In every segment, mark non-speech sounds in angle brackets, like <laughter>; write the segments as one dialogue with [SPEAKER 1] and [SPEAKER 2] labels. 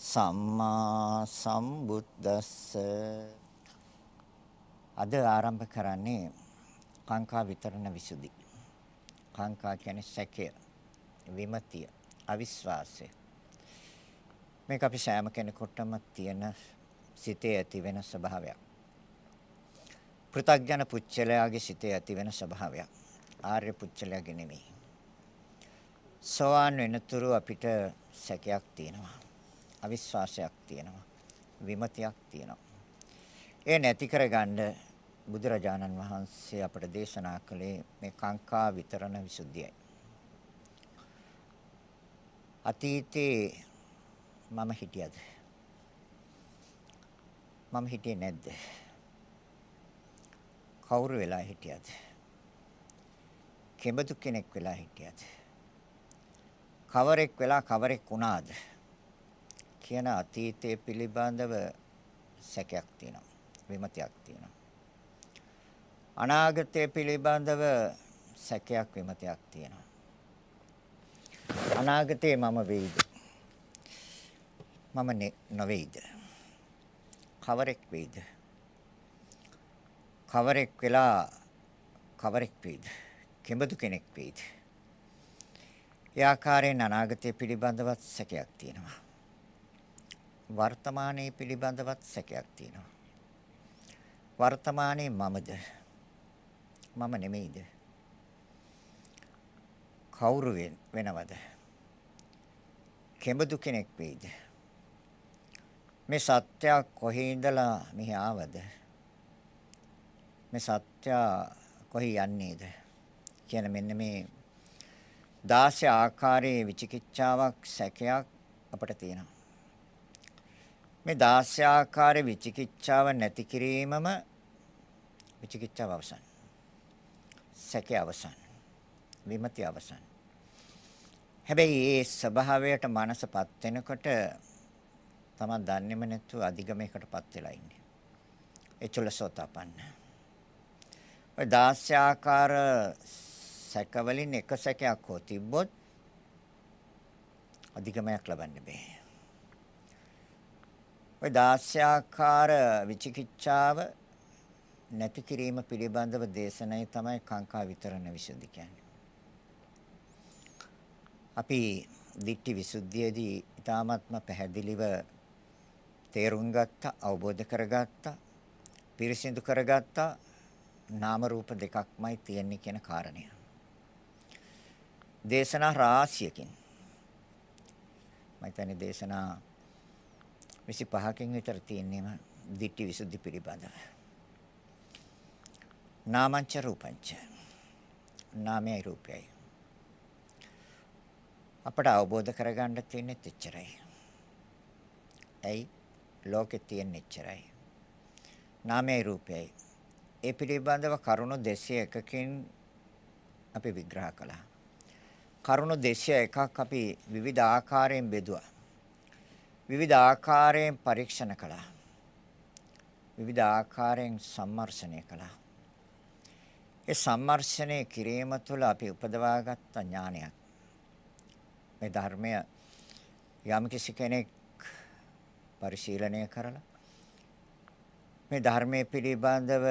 [SPEAKER 1] සම්මා සම්බුද්දස්ස අද ආරම්භ කරන්නේ කාංකා විතරණ විසුද්ධි. කාංකා කියන්නේ සැකය, විමතිය, අවිශ්වාසය. මේක අපි සෑම කෙනෙකුටම තියෙන සිතේ ඇති වෙන ස්වභාවයක්. පෘථග්ජන පුච්චලයාගේ සිතේ ඇති වෙන ස්වභාවයක්. ආර්ය පුච්චලයාගේ නෙමෙයි. සෝවාන් වෙනතුරු අපිට සැකයක් තියෙනවා. අවිශ්වාසයක් තියෙනවා. විමතියක් තියෙනවා. ඒ නැති කරගන්න බුදුරජාණන් වහන්සේ අපට දේශනා කළේ මේ කාංකා විතරණ විසුද්ධියයි. අතීතේ මම හිටියද? මම හිටියේ නැද්ද? කවුරු වෙලා හිටියද? කෙබඳු කෙනෙක් වෙලා හිටියද? කවරෙක් වෙලා කවරෙක් වුණාද? කියන අතීතයේ පිළිබඳව සැකයක් තියෙනවා. විමතියක් තියෙනවා. අනාගතය පිළිබඳව සැකයක් විමතියක් තියෙනවා. අනාගතේ මම වෙයිද? මම නොවේද? කවරෙක් වෙයිද? කවරෙක් වෙලා කවරෙක් වෙයිද? කෙබඳු කෙනෙක් වෙයිද? ඒ ආකාරයෙන් අනාගතය පිළිබඳවත් සැකයක් තියෙනවා. වර්තමානයේ පිළිබඳවත් සැකයක් තියෙනවා. වර්තමානයේ මමද? මම නෙමෙයිද? කවුරු වෙනවද? කෙබඳු කෙනෙක් වෙයිද? මේ සත්‍ය කොහේ ඉඳලා මෙහි ආවද? මේ සත්‍ය කොහි යන්නේද? කියන මෙන්න මේ 16 ආකාරයේ විචිකිච්ඡාවක් සැකයක් අපට තියෙනවා. මේ 16 ආකාරයේ විචිකිච්ඡාව නැති කිරීමම විචිකිච්ඡාව අවසන්. සැකේ අවසන්. විමති අවසන්. හැබැයි ඒ ස්වභාවයට මනසපත් වෙනකොට තමයි දන්නේම නැතුව අධිගමයකටපත් වෙලා ඉන්නේ. ඒ චුල්ලසෝතපන්න. ඔය 16 ආකාර සැකවලින් එක සැකයක් හෝ තිබ්බොත් අධිගමයක් ලබන්න බෑ. ඔය 16 ආකාර විචිකිච්ඡාව නැති කිරීම පිළිබඳව දේශනය තමයි කාංකා විතරණ විසුද්ධි කියන්නේ. අපි දිට්ඨි විසුද්ධියේදී ඊ타ත්ම පැහැදිලිව තේරුම් ගත්තා, අවබෝධ කරගත්තා, පිරිසිදු කරගත්තා නාම රූප දෙකක්මයි තියෙන්නේ කියන කාරණය. දේශනා රාශියකින් මම හිතන්නේ දේශනා 25කින් විතර තියෙනේම දිට්ඨි විසුද්ධි පිළිබඳව. නාමංච රූපංච නාමයයි රූපයයි අපට අවබෝධ කරගන්න තියෙන්නේ එච්චරයි. ඇයි ලෝකේ තියෙන එච්චරයි. නාමයයි රූපයයි. ඒ පිළිබඳව කරුණු 201කින් අපි විග්‍රහ කළා. කරුණු 201ක් අපි විවිධ ආකාරයෙන් බෙදුවා. විවිධ ආකාරයෙන් පරීක්ෂණ කළා. විවිධ ආකාරයෙන් සම්මර්ෂණය කළා. ඒ සම්මර්ෂණය කිරීම තුළ අපි උපදවාගත් ඥානයක්. මේ ධර්මය යම් කිසි කෙනෙක් පරිශීලනය කරලා මේ ධර්මයේ පිළිබඳව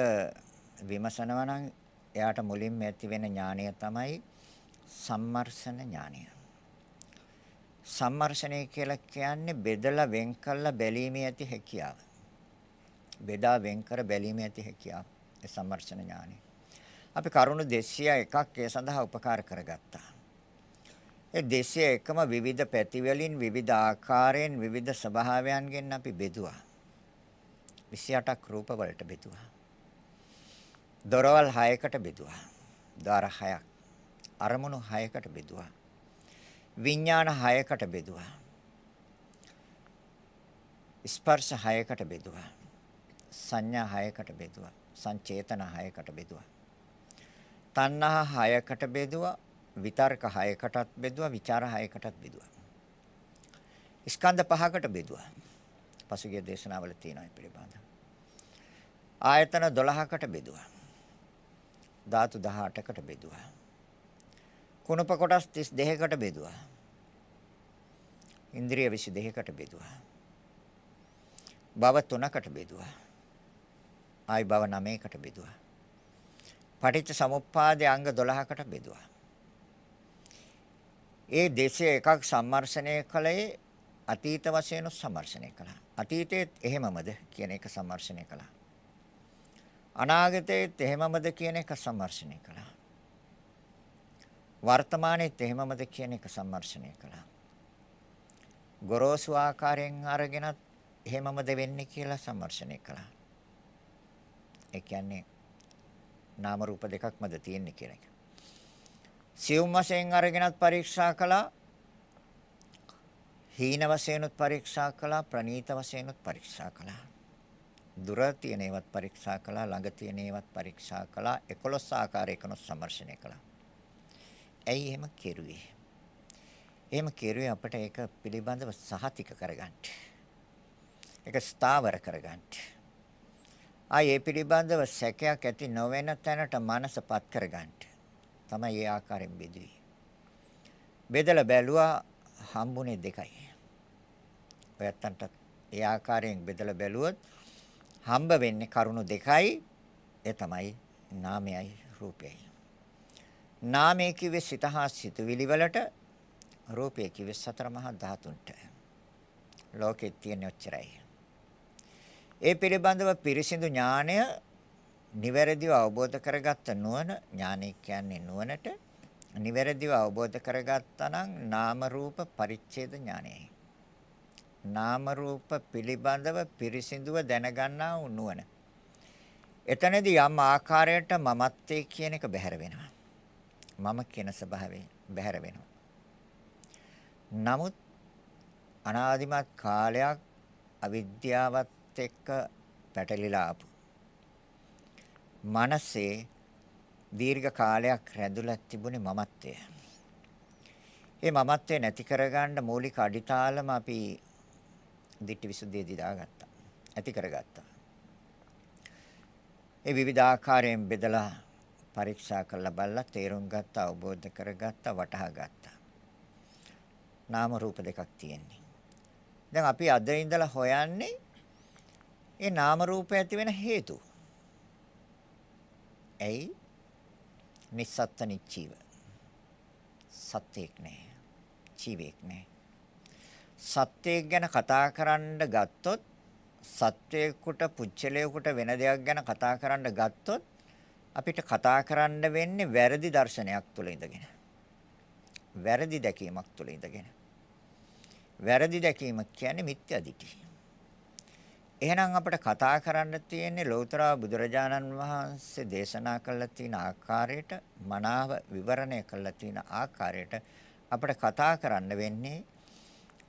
[SPEAKER 1] විමසනවා නම් එයාට මුලින්ම ඇති වෙන ඥානය තමයි සම්මර්ෂණ ඥානය. සම්මර්ෂණය කියලා කියන්නේ බෙදලා වෙන් කළා බැලීමේ ඇති හැකියාව. බෙදා වෙන්කර බැලීමේ ඇති හැකියාව. ඒ සම්මර්ෂණ ඥානෙ. අපි කරුණු 201ක් ඒ සඳහා උපකාර කරගත්තා. ඒ 201ම විවිධ පැති වලින් විවිධ ආකාරයෙන් විවිධ ස්වභාවයන්ගෙන් අපි බෙදුවා. 28ක් රූප වලට බෙදුවා. දොරවල් 6කට බෙදුවා. ද්වාර 6ක්. අරමුණු 6කට බෙදුවා. විඥාන 6කට බෙදුවා. ස්පර්ශ 6කට බෙදුවා. සංඥා 6කට බෙදුවා. සංචේතන 6කට බෙදුවා. තණ්හා 6කට බෙදුවා. විතර්ක 6කටත් බෙදුවා. විචාර 6කටත් බෙදුවා. ස්කන්ධ පහකට බෙදුවා. පසුගිය දේශනාවල තියෙනවා මේ පිළිබඳව. ආයතන 12කට බෙදුවා. ධාතු 18කට බෙදුවා. කුණප කොටස් 32කට බෙදුවා. ඉන්ද්‍රිය 22කට බෙදුවා. භව 3කට බෙදුවා. ආයි භව 9කට බෙදුවා. පටිච්ච සමුප්පාදයේ අංග 12කට බෙදුවා. ඒ දේශයේ එකක් සම්මර්ෂණය කළේ අතීත වශයෙන් සම්මර්ෂණය කළා. අතීතයේත් එහෙමමද කියන එක සම්මර්ෂණය කළා. අනාගතයේත් එහෙමමද කියන එක සම්මර්ෂණය කළා. වර්තමානයේත් එහෙමමද කියන එක සම්මර්ෂණය කළා. ගොරෝසු ආකාරයෙන් අරගෙනත් එහෙමමද වෙන්නේ කියලා සම්මර්ෂණය කළා. ඒ කියන්නේ නාම රූප දෙකක්මද තියෙන්නේ කියන එක. සියුම් වශයෙන් අරගෙනත් පරීක්ෂා කළා. හීන වශයෙන්ුත් පරීක්ෂා කළා, ප්‍රනීත වශයෙන්ුත් පරීක්ෂා කළා. දුර තියෙන ඒවත් පරීක්ෂා කළා, ළඟ තියෙන ඒවත් පරීක්ෂා කළා. 11 ආකාරයකනොත් සම්මර්ෂණය කළා. ඇයි එහෙම කෙරුවේ? එහෙම කෙරුවේ අපිට ඒක පිළිබඳව සහතික කරගන්න. ඒක ස්ථාවර කරගන්න. ආයේ පිළිබඳව සැකයක් ඇති නොවන තැනට මනසපත් කරගන්න. තමයි ඒ ආකාරයෙන් බෙදුවේ. බෙදලා බැලුවා හම්බුනේ දෙකයි. ඔයත්තන්ට ඒ ආකාරයෙන් බෙදලා බැලුවොත් හම්බ වෙන්නේ කරුණු දෙකයි. ඒ තමයි නාමයයි රූපයයි. නාමයේ කිව්වේ සිත හා සිතුවිලි වලට රූපය කිව්වේ සතර මහා ධාතුන්ට. ලෝකෙත් තියෙන ඔච්චරයි. ඒ පිළිබඳව පිරිසිදු ඥාණය නිවැරදිව අවබෝධ කරගත්ත නුවණ ඥානය කියන්නේ නුවණට නිවැරදිව අවබෝධ කරගත්තා නම් නාම රූප පරිච්ඡේද ඥානයයි. නාම රූප පිළිබඳව පිරිසිදුව දැනගන්නා වූ නුවණ. එතනදී යම් ආකාරයකට මමත්වයේ කියන එක බැහැර වෙනවා. මම කියන ස්වභාවය බැහැර වෙනවා. නමුත් අනාදිමත් කාලයක් අවිද්‍යාවත් එක්ක පැටලිලා ආපු මනසේ දීර්ඝ කාලයක් රැඳුලා තිබුණේ මමත්වය. ඒ මමත්වය නැති කරගන්න මූලික අඩිතාලම අපි දිට්ඨි විසුද්ධියේදී දාගත්තා. ඇති කරගත්තා. ඒ විවිධ ආකාරයෙන් බෙදලා පරීක්ෂා කරලා බලලා තේරුම් ගත්තා, අවබෝධ කරගත්තා, වටහා ගත්තා. නාම රූප දෙකක් තියෙන්නේ. දැන් අපි අද ඉඳලා හොයන්නේ ඒ නාම රූප ඇති වෙන හේතු. ඇයි? නිස්සත්ත නිච්චීව. සත්‍යයක් නෑ. ජීවයක් නෑ. සත්‍යයක් ගැන කතා කරන්න ගත්තොත් සත්‍යයකට පුච්චලයකට වෙන දෙයක් ගැන කතා කරන්න ගත්තොත් අපිට කතා කරන්න වෙන්නේ වැරදි දර්ශනයක් තුළ ඉඳගෙන. වැරදි දැකීමක් තුළ ඉඳගෙන. වැරදි දැකීම කියන්නේ මිත්‍යා දිට්ඨිය. එහෙනම් අපිට කතා කරන්න තියෙන්නේ ලෞතර බුදුරජාණන් වහන්සේ දේශනා කළ තියෙන ආකාරයට මනාව විවරණය කළ තියෙන ආකාරයට අපිට කතා කරන්න වෙන්නේ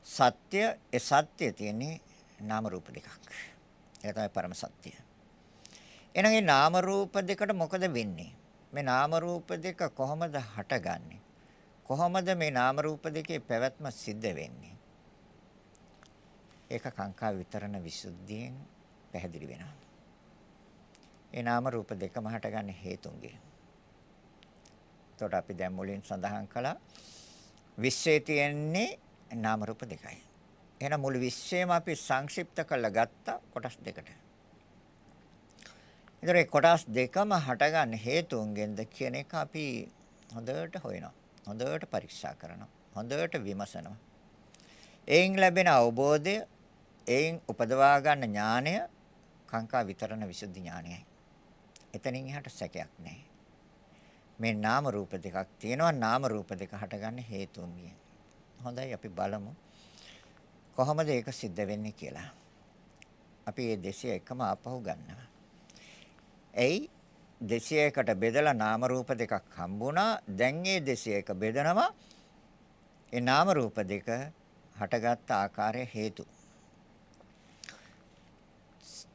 [SPEAKER 1] සත්‍ය ඒ සත්‍ය තියෙන්නේ නාම රූප දෙකක්. ඒක තමයි පරම සත්‍ය. එහෙනම් මේ නාම රූප දෙකට මොකද වෙන්නේ? මේ නාම රූප දෙක කොහොමද හටගන්නේ? කොහොමද මේ නාම රූප දෙකේ පැවැත්ම සිද්ධ වෙන්නේ? ඒක කාංකා විතරණ විසුද්ධියෙන් පැහැදිලි වෙනවා. ඒ නාම රූප දෙකම හටගන්න හේතුන්ගේ. එතකොට අපි දැන් මුලින් සඳහන් කළා විශ්වයේ තියෙන්නේ නාම රූප දෙකයි. එහෙනම් මුළු විශ්වයම අපි සංක්ෂිප්ත කරලා ගත්ත කොටස් දෙකට. ඒතර ඒ කොටස් දෙකම හටගන්න හේතුන්ගෙන්ද කියන එක අපි හොඳට හොයනවා. හොඳට පරීක්ෂා කරනවා. හොඳට විමසනවා. එයින් ලැබෙන අවබෝධය එයින් උපදවා ගන්න ඥානය කාංකා විතරණ විසුද්ධි ඥානයයි. එතනින් එහාට සැකයක් නැහැ. මේ නාම රූප දෙකක් තියෙනවා නාම රූප දෙක හටගන්න හේතුන්ගෙන්. හොඳයි අපි බලමු කොහොමද ඒක සිද්ධ වෙන්නේ කියලා. අපි මේ 201ම ආපහු ගන්නවා. එයි 201කට බෙදලා නාම රූප දෙකක් හම්බුණා. දැන් මේ 201 බෙදනවා. ඒ නාම රූප දෙක හටගත් ආකාරය හේතු.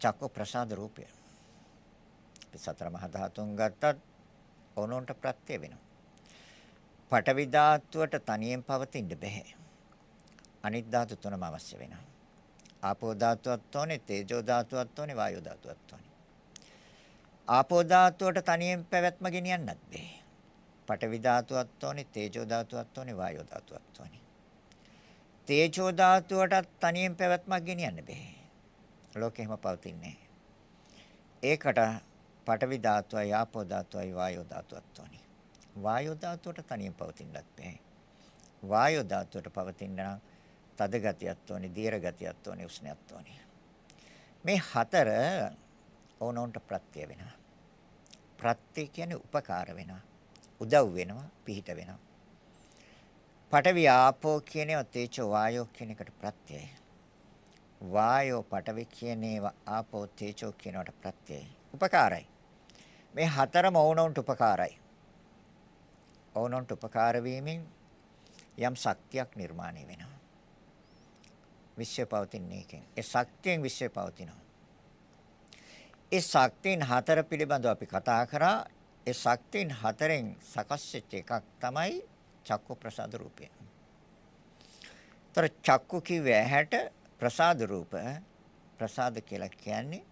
[SPEAKER 1] චක්ක ප්‍රසාද රූපය. සතර මහා ධාතුන් ගත්තත් ඕනොන්ට ප්‍රත්‍ය වෙනවා. පඨවි ධාතුවට තනියෙන් පවතින්න බෑ. අනිත් ධාතු තුනම අවශ්‍ය වෙනවා. ආපෝ ධාතුවත් ඕනේ, තේජෝ ධාතුවත් ඕනේ, වායෝ ධාතුවත් ඕනේ. ආපෝ ධාතුවට තනියෙන් පැවැත්ම ගෙනියන්නත් බෑ. පඨවි ධාතුවත් ඕනේ, තේජෝ ධාතුවත් ඕනේ, වායෝ ධාතුවත් ඕනේ. තේජෝ ධාතුවටත් තනියෙන් පැවැත්මක් ගෙනියන්න බෑ. ලෝකෙම පවතින්නේ ඒකට පඨවි ධාතුවයි, ආපෝ ධාතුවයි, වායෝ ධාතුවත් ඕනේ. වායෝ ධාතුවට තනියෙන් පවතින්නත් බෑ. වායෝ ධාතුවට පවතින්න නම් තද ගතියක් ඕනේ, දීර්ඝ ගතියක් ඕනේ, උෂ්ණයක් ඕනේ. මේ හතර ඕනොන්ට ප්‍රත්‍ය වෙනවා. ප්‍රත්‍ය කියන්නේ උපකාර වෙනවා. උදව් වෙනවා, පිහිට වෙනවා. පඨවි ආපෝ කියන ඒවා තේජෝ වායෝ කියන එකට ප්‍රත්‍යයයි. වායෝ පඨවි කියන ඒවා ආපෝ තේජෝ කියනවට ප්‍රත්‍යයයි. උපකාරයි. මේ හතරම ඕනොන්ට උපකාරයි. ඕනොන්ට උපකාර වීමෙන් යම් ශක්තියක් නිර්මාණය වෙනවා. විශ්වය පවතින්නේ එකෙන්. ඒ ශක්තියෙන් විශ්වය පවතිනවා. ඒ ශක්තියන් හතර පිළිබඳව අපි කතා කරා. ඒ ශක්තියන් හතරෙන් සකස් වෙච්ච එකක් තමයි චක්කු ප්‍රසාද රූපය. ତර චක්කු කිව්වේ ඇහැට ප්‍රසාද රූප ප්‍රසාද කියලා කියන්නේ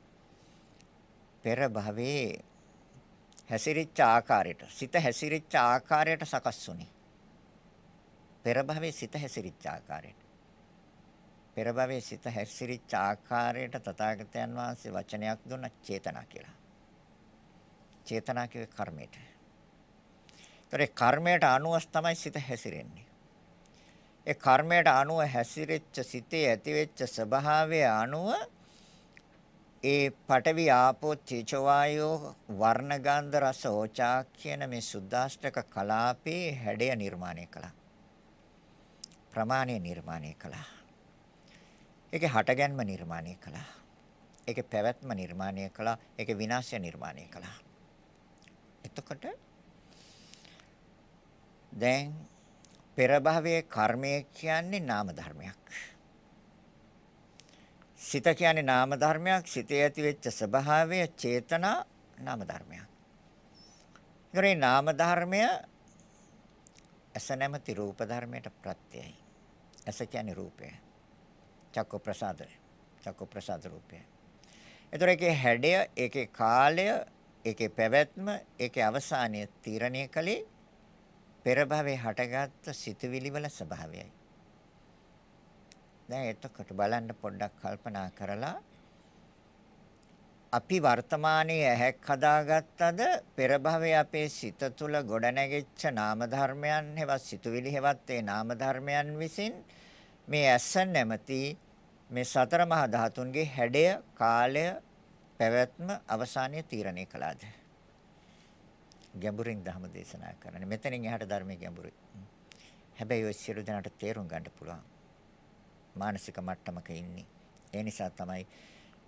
[SPEAKER 1] පෙර භවයේ හැසිරිච්ච ආකාරයට සිත හැසිරිච්ච ආකාරයට සකස් වුනේ. පෙර භවයේ සිත හැසිරිච්ච ආකාරයට. පෙර භවයේ සිත හැසිරිච්ච ආකාරයට තථාගතයන් වහන්සේ වචනයක් දුන්න චේතනා කියලා. චේතනා කියේ කර්මයට. ඒතරේ කර්මයට අනුව තමයි සිත හැසිරෙන්නේ. ඒ කර්මයට අනුව හැසිරෙච්ච සිතේ ඇතිවෙච්ච ස්වභාවය අනුව ඒ පඨවි ආපෝ තේජෝ වායෝ වර්ණ ගන්ධ රස ඕචා කියන මේ සුද්දාෂ්ටක කලාපේ හැඩය නිර්මාණය කළා. ප්‍රමාණය නිර්මාණය කළා. ඒකේ හටගැන්ම නිර්මාණය කළා. ඒකේ පැවැත්ම නිර්මාණය කළා. ඒකේ විනාශය නිර්මාණය කළා. එතකොට දැන් පෙර භවයේ කර්මය කියන්නේ නාම ධර්මයක්. සිත කියන්නේ නාම ධර්මයක්. සිතේ ඇති වෙච්ච ස්වභාවය චේතනා නාම ධර්මයක්. ඒකේ නාම ධර්මය ඇස නැමැති රූප ධර්මයට ප්‍රත්‍යයයි. ඇස කියන්නේ රූපය. චක්ක ප්‍රසාදය. චක්ක ප්‍රසාද රූපය. ඒතර ඒකේ හැඩය, ඒකේ කාලය, ඒකේ පැවැත්ම, ඒකේ අවසානය තීරණය කළේ පෙර භවයේ හටගත්තු සිතුවිලි වල ස්වභාවයයි. දැන් එතකොට බලන්න පොඩ්ඩක් කල්පනා කරලා අපි වර්තමානයේ ඇහැක් හදාගත්තද පෙර භවයේ අපේ සිත තුළ ගොඩනැගෙච්ච නාම ධර්මයන් හෙවත් සිතුවිලි හෙවත් ඒ නාම ධර්මයන් විසින් මේ ඇස නැමැති මේ සතර මහා ධාතුන්ගේ හැඩය, කාලය, පැවැත්ම අවසානය තීරණය කළාද? ගැඹුරින් ධර්ම දේශනා කරන්නේ. මෙතනින් එහාට ධර්මයේ ගැඹුරුයි. හැබැයි ඔය සියලු දෙනාට තේරුම් ගන්න පුළුවන්. මානසික මට්ටමක ඉන්නේ. ඒ නිසා තමයි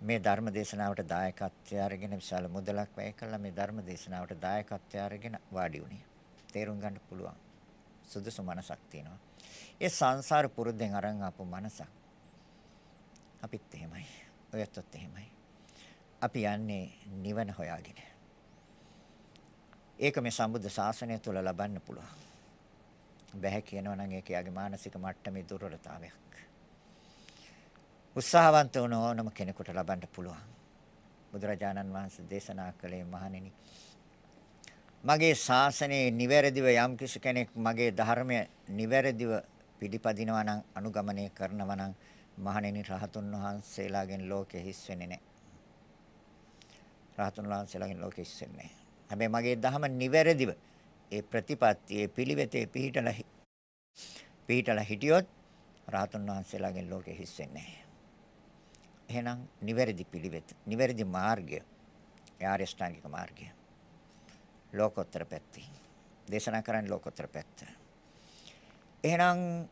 [SPEAKER 1] මේ ධර්ම දේශනාවට දායකත්වය අරගෙන විශාල මුදලක් වැය කළා මේ ධර්ම දේශනාවට දායකත්වය අරගෙන වාඩි වුණේ. තේරුම් ගන්න පුළුවන්. සුදුසු මනසක් තියෙනවා. ඒ සංසාර පුරුද්දෙන් අරන් ආපු මනසක්. අපිත් එහෙමයි. ඔයත්ත් එහෙමයි. අපි යන්නේ නිවන හොයාගෙන. ඒක මේ සම්බුද්ධ ශාසනය තුළ ලබන්න පුළුවන්. බැහැ කියනවා නම් ඒක යාගේ මානසික මට්ටමේ දුර්වලතාවයක්. උත්සාහවන්ත වුණ ඕනම කෙනෙකුට ලබන්න පුළුවන්. බුදුරජාණන් වහන්සේ දේශනා කළේ මහණෙනි මගේ ශාසනයේ නිවැරදිව යම් කිසි කෙනෙක් මගේ ධර්මය නිවැරදිව පිළිපදිනවා නම් අනුගමනය කරනවා නම් මහණෙනි රහතුන් වහන්සේලාගෙන් ලෝකෙ හිස් වෙන්නේ නැහැ. රහතුන් වහන්සේලාගෙන් ලෝකෙ හිස් වෙන්නේ නැහැ. හැබැයි මගේ ධහම නිවැරදිව ඒ ප්‍රතිපත්තියේ පිළිවෙතේ පිහිටලා පිහිටලා හිටියොත් රහතුන් වහන්සේලාගෙන් ලෝකෙ හිස් වෙන්නේ නැහැ. එහෙනම් නිවැරදි පිළිවෙත, නිවැරදි මාර්ගය, ආර්ය ශ්‍රාංගික මාර්ගය. ලෝකෝත්තර පැත්තේ. දේශනා කරන්නේ ලෝකෝත්තර පැත්ත. එහෙනම්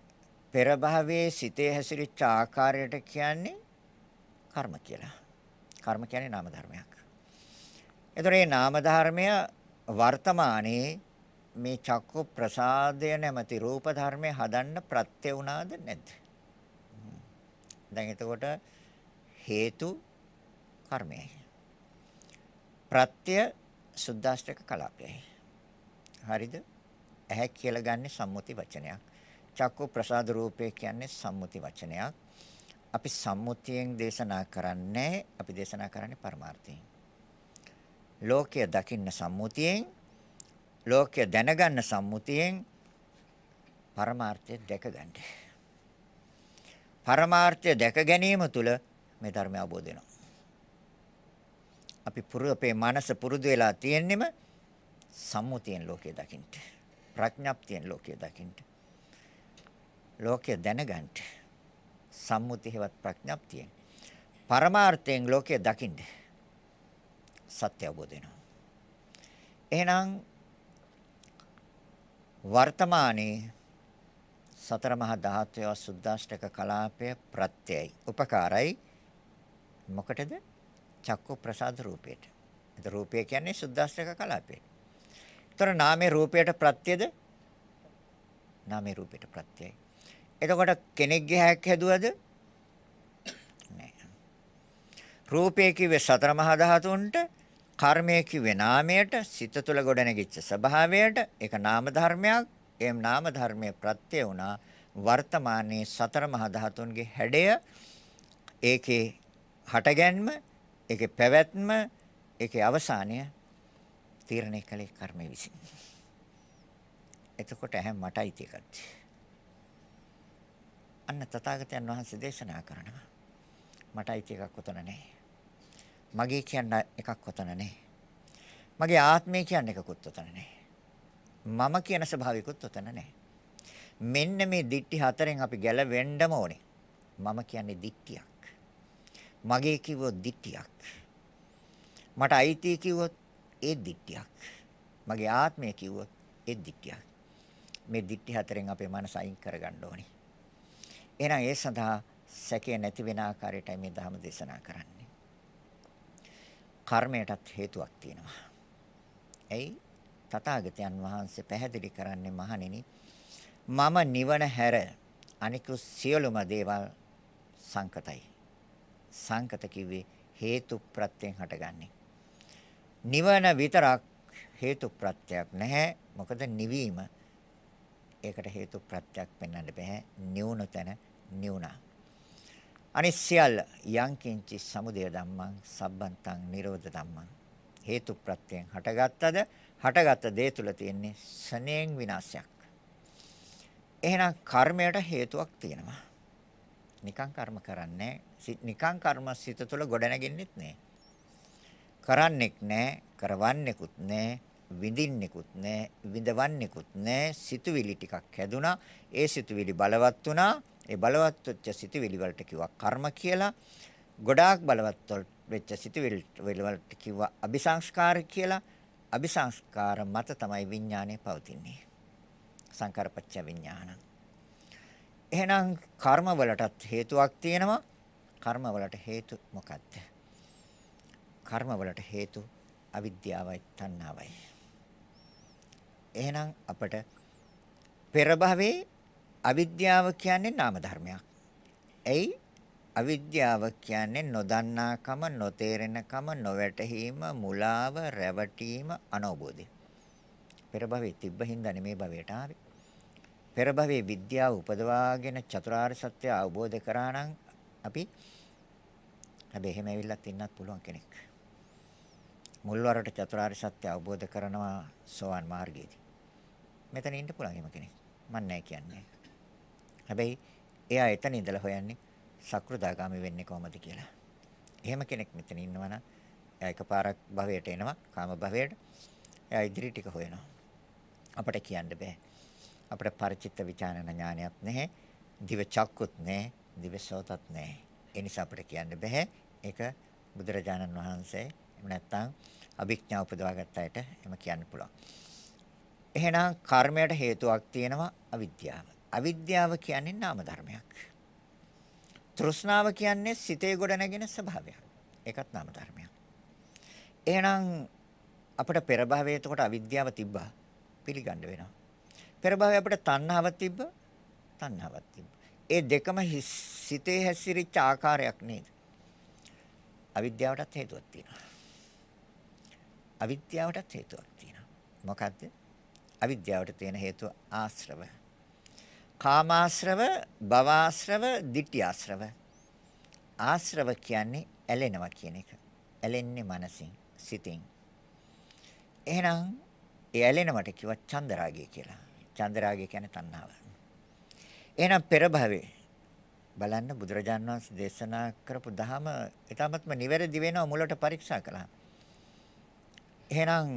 [SPEAKER 1] පෙර භවයේ සිතේ හැසිරිච්ච ආකාරයට කියන්නේ කර්ම කියලා. කර්ම කියන්නේ නාම ධර්මයක්. එතකොට මේ නාම ධර්මය වර්තමානයේ මේ චක්කු ප්‍රසාදය නැමැති රූප ධර්මය හදන්න ප්‍රත්‍ය වුණාද නැද්ද? දැන් එතකොට හේතු කර්මයයි. ප්‍රත්‍ය සුද්දාෂ්ටක කලාපයයි. හරිද? ඇහැ කියලා ගන්න සම්මුති වචනයක්. චක්කු ප්‍රසාද රූපය කියන්නේ සම්මුති වචනයක්. අපි සම්මුතියෙන් දේශනා කරන්නේ අපි දේශනා කරන්නේ පරමාර්ථයෙන්. ලෝකය දකින්න සම්මුතියෙන් ලෝකය දැනගන්න සම්මුතියෙන් පරමාර්ථය දැකගන්න. පරමාර්ථය දැක ගැනීම තුළ මේ ධර්මය අවබෝධ වෙනවා. අපි පුරු අපේ මනස පුරුදු වෙලා තියෙන්නෙම සම්මුතියෙන් ලෝකය දකින්න. ප්‍රඥාප්තියෙන් ලෝකය දකින්න. ලෝකය දැනගන්න. සම්මුතියවත් ප්‍රඥාප්තියෙන්. පරමාර්ථයෙන් ලෝකය දකින්න. සත්‍ය අවබෝධ වෙනවා. එහෙනම් වර්තමානයේ සතර මහා ධාතුවේ සුද්දාෂ්ටක කලාපය ප්‍රත්‍යයයි උපකාරයි මොකටද චක්කු ප්‍රසාද රූපයට. ඒත රූපය කියන්නේ සුද්දාෂ්ටක කලාපය. ඒතර නාමයේ රූපයට ප්‍රත්‍යද? නාමයේ රූපයට ප්‍රත්‍යයයි. එතකොට කෙනෙක්ගේ හැක් හැදුවද? නෑ. රූපය කිව්වේ සතර මහා ධාතුන්ට කර්මය කිව්වේ නාමයට සිත තුළ ගොඩනැගිච්ච ස්වභාවයට. ඒක නාම ධර්මයක්. එම් නාම ධර්මයේ ප්‍රත්‍ය වුණා වර්තමානයේ සතර මහා ධාතුන්ගේ හැඩය. ඒකේ හටගැන්ම ඒකේ පැවැත්ම ඒකේ අවසානය තීරණය කළේ කර්මය විසින්. එතකොට ඇහැ මටයි තියකත් අන්න තථාගතයන් වහන්සේ දේශනා කරනවා මටයි තියකක් උතන නැහැ මගේ කියන්න එකක් ඔතන නැහැ. මගේ ආත්මය කියන්න එකකුත් ඔතන නැහැ. මම කියන ස්වභාවිකුත් ඔතන නැහැ. මෙන්න මේ දික්ටි හතරෙන් අපි ගැලවෙන්නම ඕනේ. මම කියන්නේ දික්ටියක්. මගේ කිව්වොත් දික්ටියක්. මට අයිති කිව්වොත් ඒ දික්ටියක්. මගේ ආත්මය කිව්වොත් ඒ දික්ටියක්. මේ දික්ටි හතරෙන් අපේ මනස අයින් කරගන්න ඕනේ. එහෙනම් ඒ සඳහා සැකේ නැති වෙන ආකාරයටයි මේ ධර්ම දේශනා කරන්නේ. කර්මයටත් හේතුවක් තියෙනවා. එයි තථාගතයන් වහන්සේ පැහැදිලි කරන්නේ මහණෙනි මම නිවන හැර අනිකුත් සියලුම දේවල් සංකතයි. සංකත කිව්වේ හේතු ප්‍රත්‍යයෙන් හටගන්නේ. නිවන විතරක් හේතු ප්‍රත්‍යක් නැහැ. මොකද නිවීම ඒකට හේතු ප්‍රත්‍යක් පෙන්වන්න බෑ. නිවුණු තැන නිවුණා. අනිත් සියල්ල යංකින්චි සමුදය ධම්මං සබ්බන්තං නිරෝධ ධම්මං. හේතු ප්‍රත්‍යයෙන් හටගත්තද? හටගත්ත දේ තුල තියෙන්නේ සනේන් විනාශයක්. එහෙනම් කර්මයට හේතුවක් තියෙනවා. නිකං කර්ම කරන්නේ නිකං කර්ම සිත තුළ ගොඩනගින්නෙත් නෑ. කරන්නෙක් නෑ කරවන්නෙකුත් නෑ. විඳින්නෙකුත් නෑ විඳවන්නෙකුත් නෑ සිතුවිලි ටිකක් හැදුනා ඒ සිතුවිලි බලවත් වුණා ඒ බලවත් වෙච්ච සිතුවිලි වලට කිව්වා කර්ම කියලා. ගොඩාක් බලවත් වෙච්ච සිතුවිලි වලට කිව්වා අபிසංස්කාර කියලා. අபிසංස්කාර මත තමයි විඥානය පවතින්නේ. සංකාරපච්ච විඥාන. එහෙනම් කර්ම වලටත් හේතුවක් තියෙනවා. කර්ම වලට හේතු මොකක්ද? කර්ම වලට හේතු අවිද්‍යාවයි තණ්හාවයි. එහෙනම් අපට පෙර භවයේ අවිද්‍යාව කියන්නේ නාම ධර්මයක්. එයි අවිද්‍යාව කියන්නේ නොදන්නාකම, නොතේරෙනකම, නොවැටහීම, මුලාව, රැවටීම, අනවබෝධය. පෙර භවයේ තිබ්බ හින්දා නෙමේ භවයට ආවේ. පෙර භවයේ විද්‍යාව උපදවාගෙන චතුරාර්ය සත්‍ය අවබෝධ කරා නම් අපි හැබැයි එහෙම ඇවිල්ලත් ඉන්නත් පුළුවන් කෙනෙක්. මුල්වරට චතුරාර්ය සත්‍ය අවබෝධ කරනවා සෝවන් මාර්ගයේදී. මෙතන ඉන්න පුළුවන් එහෙම කෙනෙක්. මම නැහැ කියන්නේ. හැබැයි එයා එතන ඉඳලා හොයන්නේ සක්‍රදාගාමි වෙන්නේ කොහොමද කියලා. එහෙම කෙනෙක් මෙතන ඉන්නවනම් එයා එකපාරක් භවයට එනවා කාම භවයට. එයා ඉදිරි ටික හොයනවා. අපට කියන්න බෑ. අපට ಪರಿචිත්ත විචාරණ ඥානයක් නැහැ. දිව චක්කුත් නැහැ. දිව සෝතත් නැහැ. ඒ නිසා අපිට කියන්න බෑ ඒක බුදුරජාණන් වහන්සේ එහෙම නැත්නම් අභිඥා උපදවාගත්ත අයට එම කියන්න පුළුවන්. එහෙනම් කර්මයට හේතුවක් තියෙනවා අවිද්‍යාව. අවිද්‍යාව කියන්නේ නාම ධර්මයක්. තෘෂ්ණාව කියන්නේ සිතේ ගොඩ නැගෙන ස්වභාවයක්. ඒකත් නාම ධර්මයක්. එහෙනම් අපිට පෙර භවයේ එතකොට අවිද්‍යාව තිබ්බා පිළිගන්න වෙනවා. පෙර භවයේ අපිට තණ්හාවක් තිබ්බා තණ්හාවක් තිබ්බා. ඒ දෙකම සිතේ හැසිරිච්ච ආකාරයක් නේද? අවිද්‍යාවටත් හේතුවක් තියෙනවා. අවිද්‍යාවටත් හේතුවක් තියෙනවා. මොකද්ද? අවිද්‍යාවට තියෙන හේතුව ආශ්‍රව. කාමාශ්‍රව, භවආශ්‍රව, ditthිආශ්‍රව. ආශ්‍රව කියන්නේ ඇලෙනවා කියන එක. ඇලෙන්නේ මනසින්, සිතින්. එහෙනම් ඒ ඇලෙනවට කිව්වා චන්දරාගය කියලා. චන්දරාගය කියන්නේ තණ්හාව. එහෙනම් පෙර භවයේ බලන්න බුදුරජාන් වහන්සේ දේශනා කරපු ධහම ඊටමත්ම නිවැරදි වෙනවා මුලට පරීක්ෂා කළා. එහෙනම්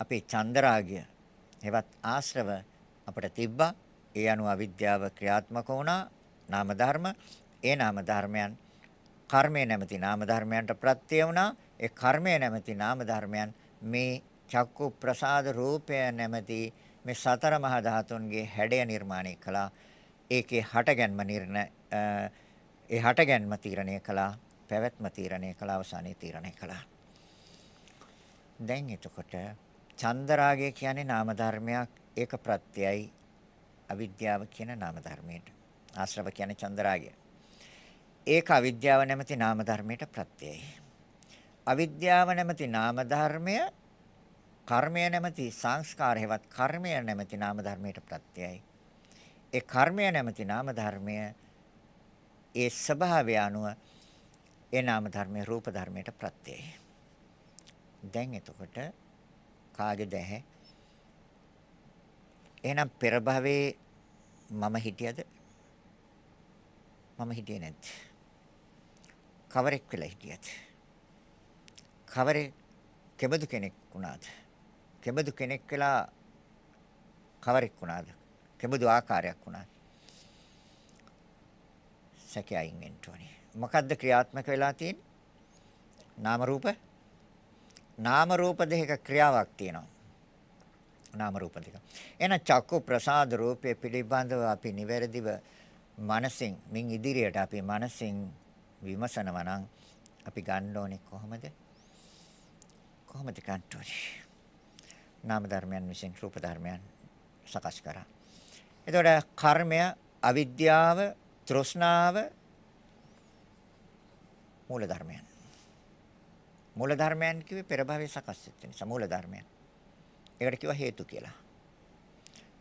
[SPEAKER 1] අපේ චන්දරාගය එවත් ආශ්‍රව අපිට තිබ්බා. ඒ අනුව අවිද්‍යාව ක්‍රියාත්මක වුණා. නාම ධර්ම ඒ නාම ධර්මයන් කර්මය නැමැති නාම ධර්මයන්ට ප්‍රත්‍ය වුණා. ඒ කර්මය නැමැති නාම ධර්මයන් මේ චක්කු ප්‍රසාද රූපය නැමැති මේ සතර මහා ධාතුන්ගේ හැඩය නිර්මාණය කළා. ඒකේ හටගන්ම නිර්ණ ඒ හටගන්ම තීරණය කළා. පැවැත්ම තීරණය කළා. අවසානයේ තීරණය කළා. දැන් එතකොට චන්දරාගය කියන්නේ නාම ධර්මයක්. ඒක ප්‍රත්‍යයයි අවිද්‍යාව කියන නාම ධර්මයට. ආශ්‍රව කියන්නේ චන්දරාගය. ඒක අවිද්‍යාව නැමැති නාම ධර්මයට ප්‍රත්‍යයයි. අවිද්‍යාව නැමැති නාම ධර්මය කර්මය නැමැති සංස්කාර හේවත් කර්මය නැමැති නාම ධර්මයට ප්‍රත්‍යයයි. ඒ කර්මය නැමැති නාම ධර්මය ඒ ස්වභාවය අනුව ඒ නාම ධර්මයේ රූප ධර්මයට ප්‍රත්‍යයයි. දැන් එතකොට කාගේද ඇහැ? එහෙනම් පෙර භවයේ මම හිටියද? මම හිටියේ නැද්ද? කවරෙක් වෙලා හිටියද? කවරේ කෙබඳු කෙනෙක් වුණාද? කෙබඳු කෙනෙක් වෙලා කවරෙක් වුණාද? කෙබඳු ආකාරයක් වුණාද? සැකයෙන් වෙන්න ඕනේ. මොකද්ද ක්‍රියාත්මක වෙලා තියෙන්නේ? නාම රූප නාම රූප දෙක ක්‍රියාවක් තියෙනවා. නාම රූප දෙක. එන චක්කු ප්‍රසාද රූපයේ පිළිබඳව අපි නිවැරදිව මනසින් මින් ඉදිරියට අපි මනසින් විමසනවා නම් අපි ගන්න ඕනේ කොහොමද? කොහොමද ගන්න ඕනේ? නාම ධර්මයන් විසින් රූප ධර්මයන් සකස් කරා. එතකොට කර්මය, අවිද්‍යාව, තෘෂ්ණාව මූල ධර්මයන්. මූල ධර්මයන් කිව්වේ පෙර භවයේ සකස් වෙච්ච නිසා මූල ධර්මයන්. ඒකට කිව්වා හේතු කියලා.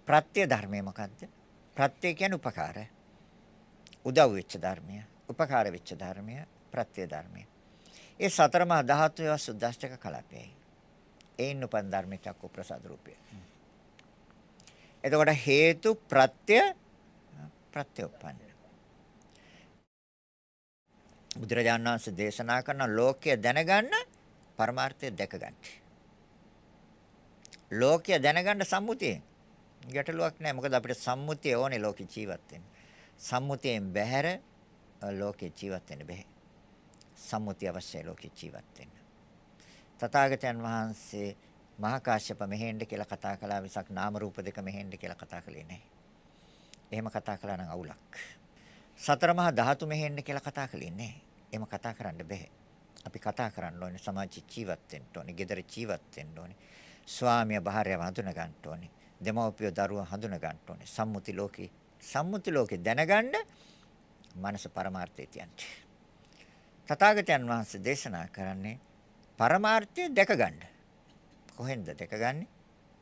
[SPEAKER 1] ප්‍රත්‍ය ධර්මය මොකද්ද? ප්‍රත්‍ය කියන්නේ උපකාර. උදව් වෙච්ච ධර්මය, උපකාර වෙච්ච ධර්මය, ප්‍රත්‍ය ධර්මය. ඒ සතර මහා ධාතු ඒවා සුද්දාෂ්ටක කලපයයි. ඒන් උපන් ධර්ම චක්කු ප්‍රසාද රූපය. එතකොට හේතු ප්‍රත්‍ය ප්‍රත්‍යඋපන්න. බුදුරජාණන් වහන්සේ දේශනා කරන ලෝකය දැනගන්න පරමාර්ථය දැක ගන්න. ලෝකය දැනගන්න සම්මුතියෙන් ගැටලුවක් නැහැ. මොකද අපිට සම්මුතිය ඕනේ ලෝකෙ ජීවත් වෙන්න. සම්මුතියෙන් බැහැර ලෝකෙ ජීවත් වෙන්න බෑ. සම්මුතිය අවශ්‍යයි ලෝකෙ ජීවත් වෙන්න. තථාගතයන් වහන්සේ මහා කාශ්‍යප මෙහෙන්න කියලා කතා කළා මිසක් නාම රූප දෙක මෙහෙන්න කියලා කතා කළේ නැහැ. එහෙම කතා කළා නම් අවුලක්. සතර මහා ධාතු මෙහෙන්න කියලා කතා කළේ නැහැ. එහෙම කතා කරන්න බෑ. අපි කතා කරන්න ඕනේ සමාජ ජීවත් වෙන්න ඕනේ, ගෙදර ජීවත් වෙන්න ඕනේ. ස්වාමියා භාර්යාව හඳුන ගන්න ඕනේ. දෙමව්පියෝ දරුවා හඳුන ගන්න ඕනේ. සම්මුති ලෝකේ සම්මුති ලෝකේ දැනගන්න මනස පරමාර්ථය තියන්නේ. තථාගතයන් වහන්සේ දේශනා කරන්නේ පරමාර්ථය දැක ගන්න. කොහෙන්ද දැකගන්නේ?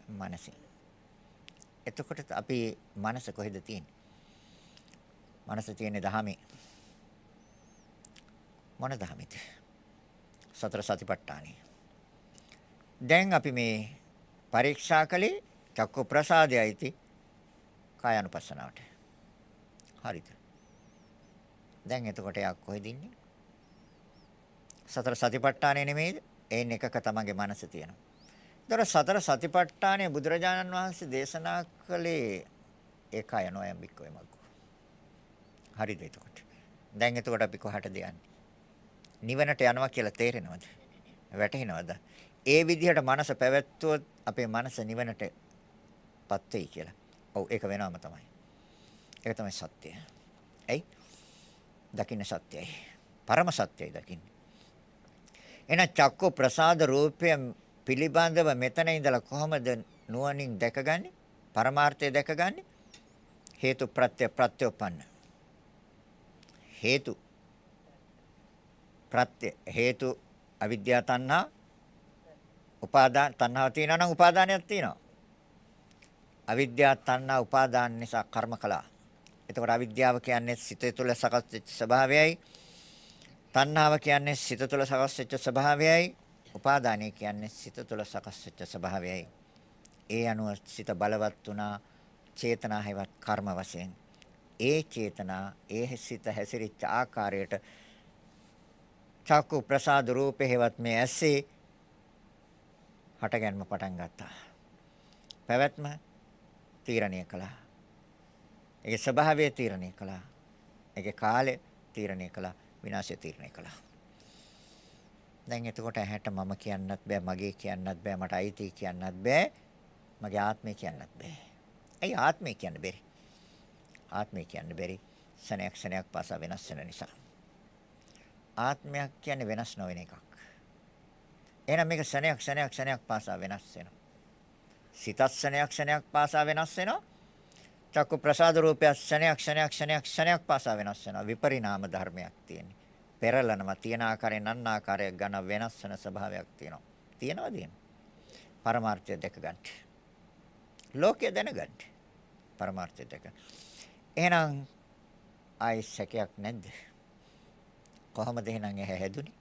[SPEAKER 1] මනසින්. එතකොට අපි මනස කොහෙද තියෙන්නේ? මනස තියෙන්නේ දහමේ. මොන දහමෙද? සතර සතිපට්ඨානෙ. දැන් අපි මේ පරීක්ෂා කළේ චක්ක ප්‍රසාදයයිති කායानुපස්සනාවට. හරිද? දැන් එතකොට යක් කොහෙද ඉන්නේ? සතර සතිපට්ඨානෙ නෙමෙයිද? ඒන් එකක තමන්ගේ මනස තියෙනවා. ඒතර සතර සතිපට්ඨානය බුදුරජාණන් වහන්සේ දේශනා කළේ ඒකය නොයම් බික්කෝ එමග්ගෝ. හරිද එතකොට? දැන් එතකොට අපි කොහටද යන්නේ? නිවනට යනවා කියලා තේරෙනවද? වැටහෙනවද? ඒ විදිහට මනස පැවැත්වුවොත් අපේ මනස නිවනටපත් වෙයි කියලා. ඔව් ඒක වෙනවම තමයි. ඒක තමයි සත්‍යය. ඇයි? දකින්න සත්‍යයි. පරම සත්‍යයි දකින්නේ. එන චක්ක ප්‍රසාද රූපය පිළිබඳව මෙතන ඉඳලා කොහොමද නුවණින් දැකගන්නේ? පරමාර්ථය දැකගන්නේ? හේතු ප්‍රත්‍ය ප්‍රත්‍යෝපන්න. හේතු ප්‍රත්‍ය හේතු අවිද්‍යා තණ්හා උපාදාන තණ්හාව තියෙනවා නම් උපාදානයක් තියෙනවා. අවිද්‍යා තණ්හා උපාදාන නිසා කර්ම කළා. එතකොට අවිද්‍යාව කියන්නේ සිත තුළ සකස් වෙච්ච ස්වභාවයයි. තණ්හාව කියන්නේ සිත තුළ සකස් වෙච්ච ස්වභාවයයි. උපාදානය කියන්නේ සිත තුළ සකස් වෙච්ච ස්වභාවයයි. ඒ අනුව සිත බලවත් වුණා චේතනා හැවත් කර්ම වශයෙන්. ඒ චේතනා ඒ සිත හැසිරිච්ච ආකාරයට චක්කු ප්‍රසාද රූපේ හැවත් මේ ඇසේ හටගන්ම පටන් ගත්තා. පැවැත්ම තීරණය කළා. ඒකේ ස්වභාවය තීරණය කළා. ඒකේ කාලය තීරණය කළා. විනාශය තීරණය කළා. දැන් එතකොට ඇහැට මම කියන්නත් බෑ මගේ කියන්නත් බෑ මට අයිති කියන්නත් බෑ මගේ ආත්මය කියන්නත් බෑ. ඇයි ආත්මය කියන්න බැරි? ආත්මය කියන්න බැරි. ශනයක් ශනයක් පාසා වෙනස් වෙන නිසා. ආත්මයක් කියන්නේ වෙනස් නොවන එකක්. එහෙනම් මේක ශනයක් ශනයක් ශනයක් පාසා වෙනස් වෙනවා. සිතත් ශනයක් ශනයක් පාසා වෙනස් වෙනවා. චක්කු ප්‍රසාද රූපය ශනයක් ශනයක් ශනයක් ශනයක් පාසා වෙනස් වෙනවා. විපරිණාම ධර්මයක් තියෙන්නේ. පෙරලනවා තියෙන ආකාරයෙන් නන්න ආකාරයක් ගන්න වෙනස් වෙන ස්වභාවයක් තියෙනවා. තියෙනවද එහෙම? පරමාර්ථය දැක ගන්න. ලෝකය දැනගන්න. පරමාර්ථය දැක. එහෙනම් ආයි සැකයක් නැද්ද? කොහොමද එහෙනම් ඇහැ හැදුනේ?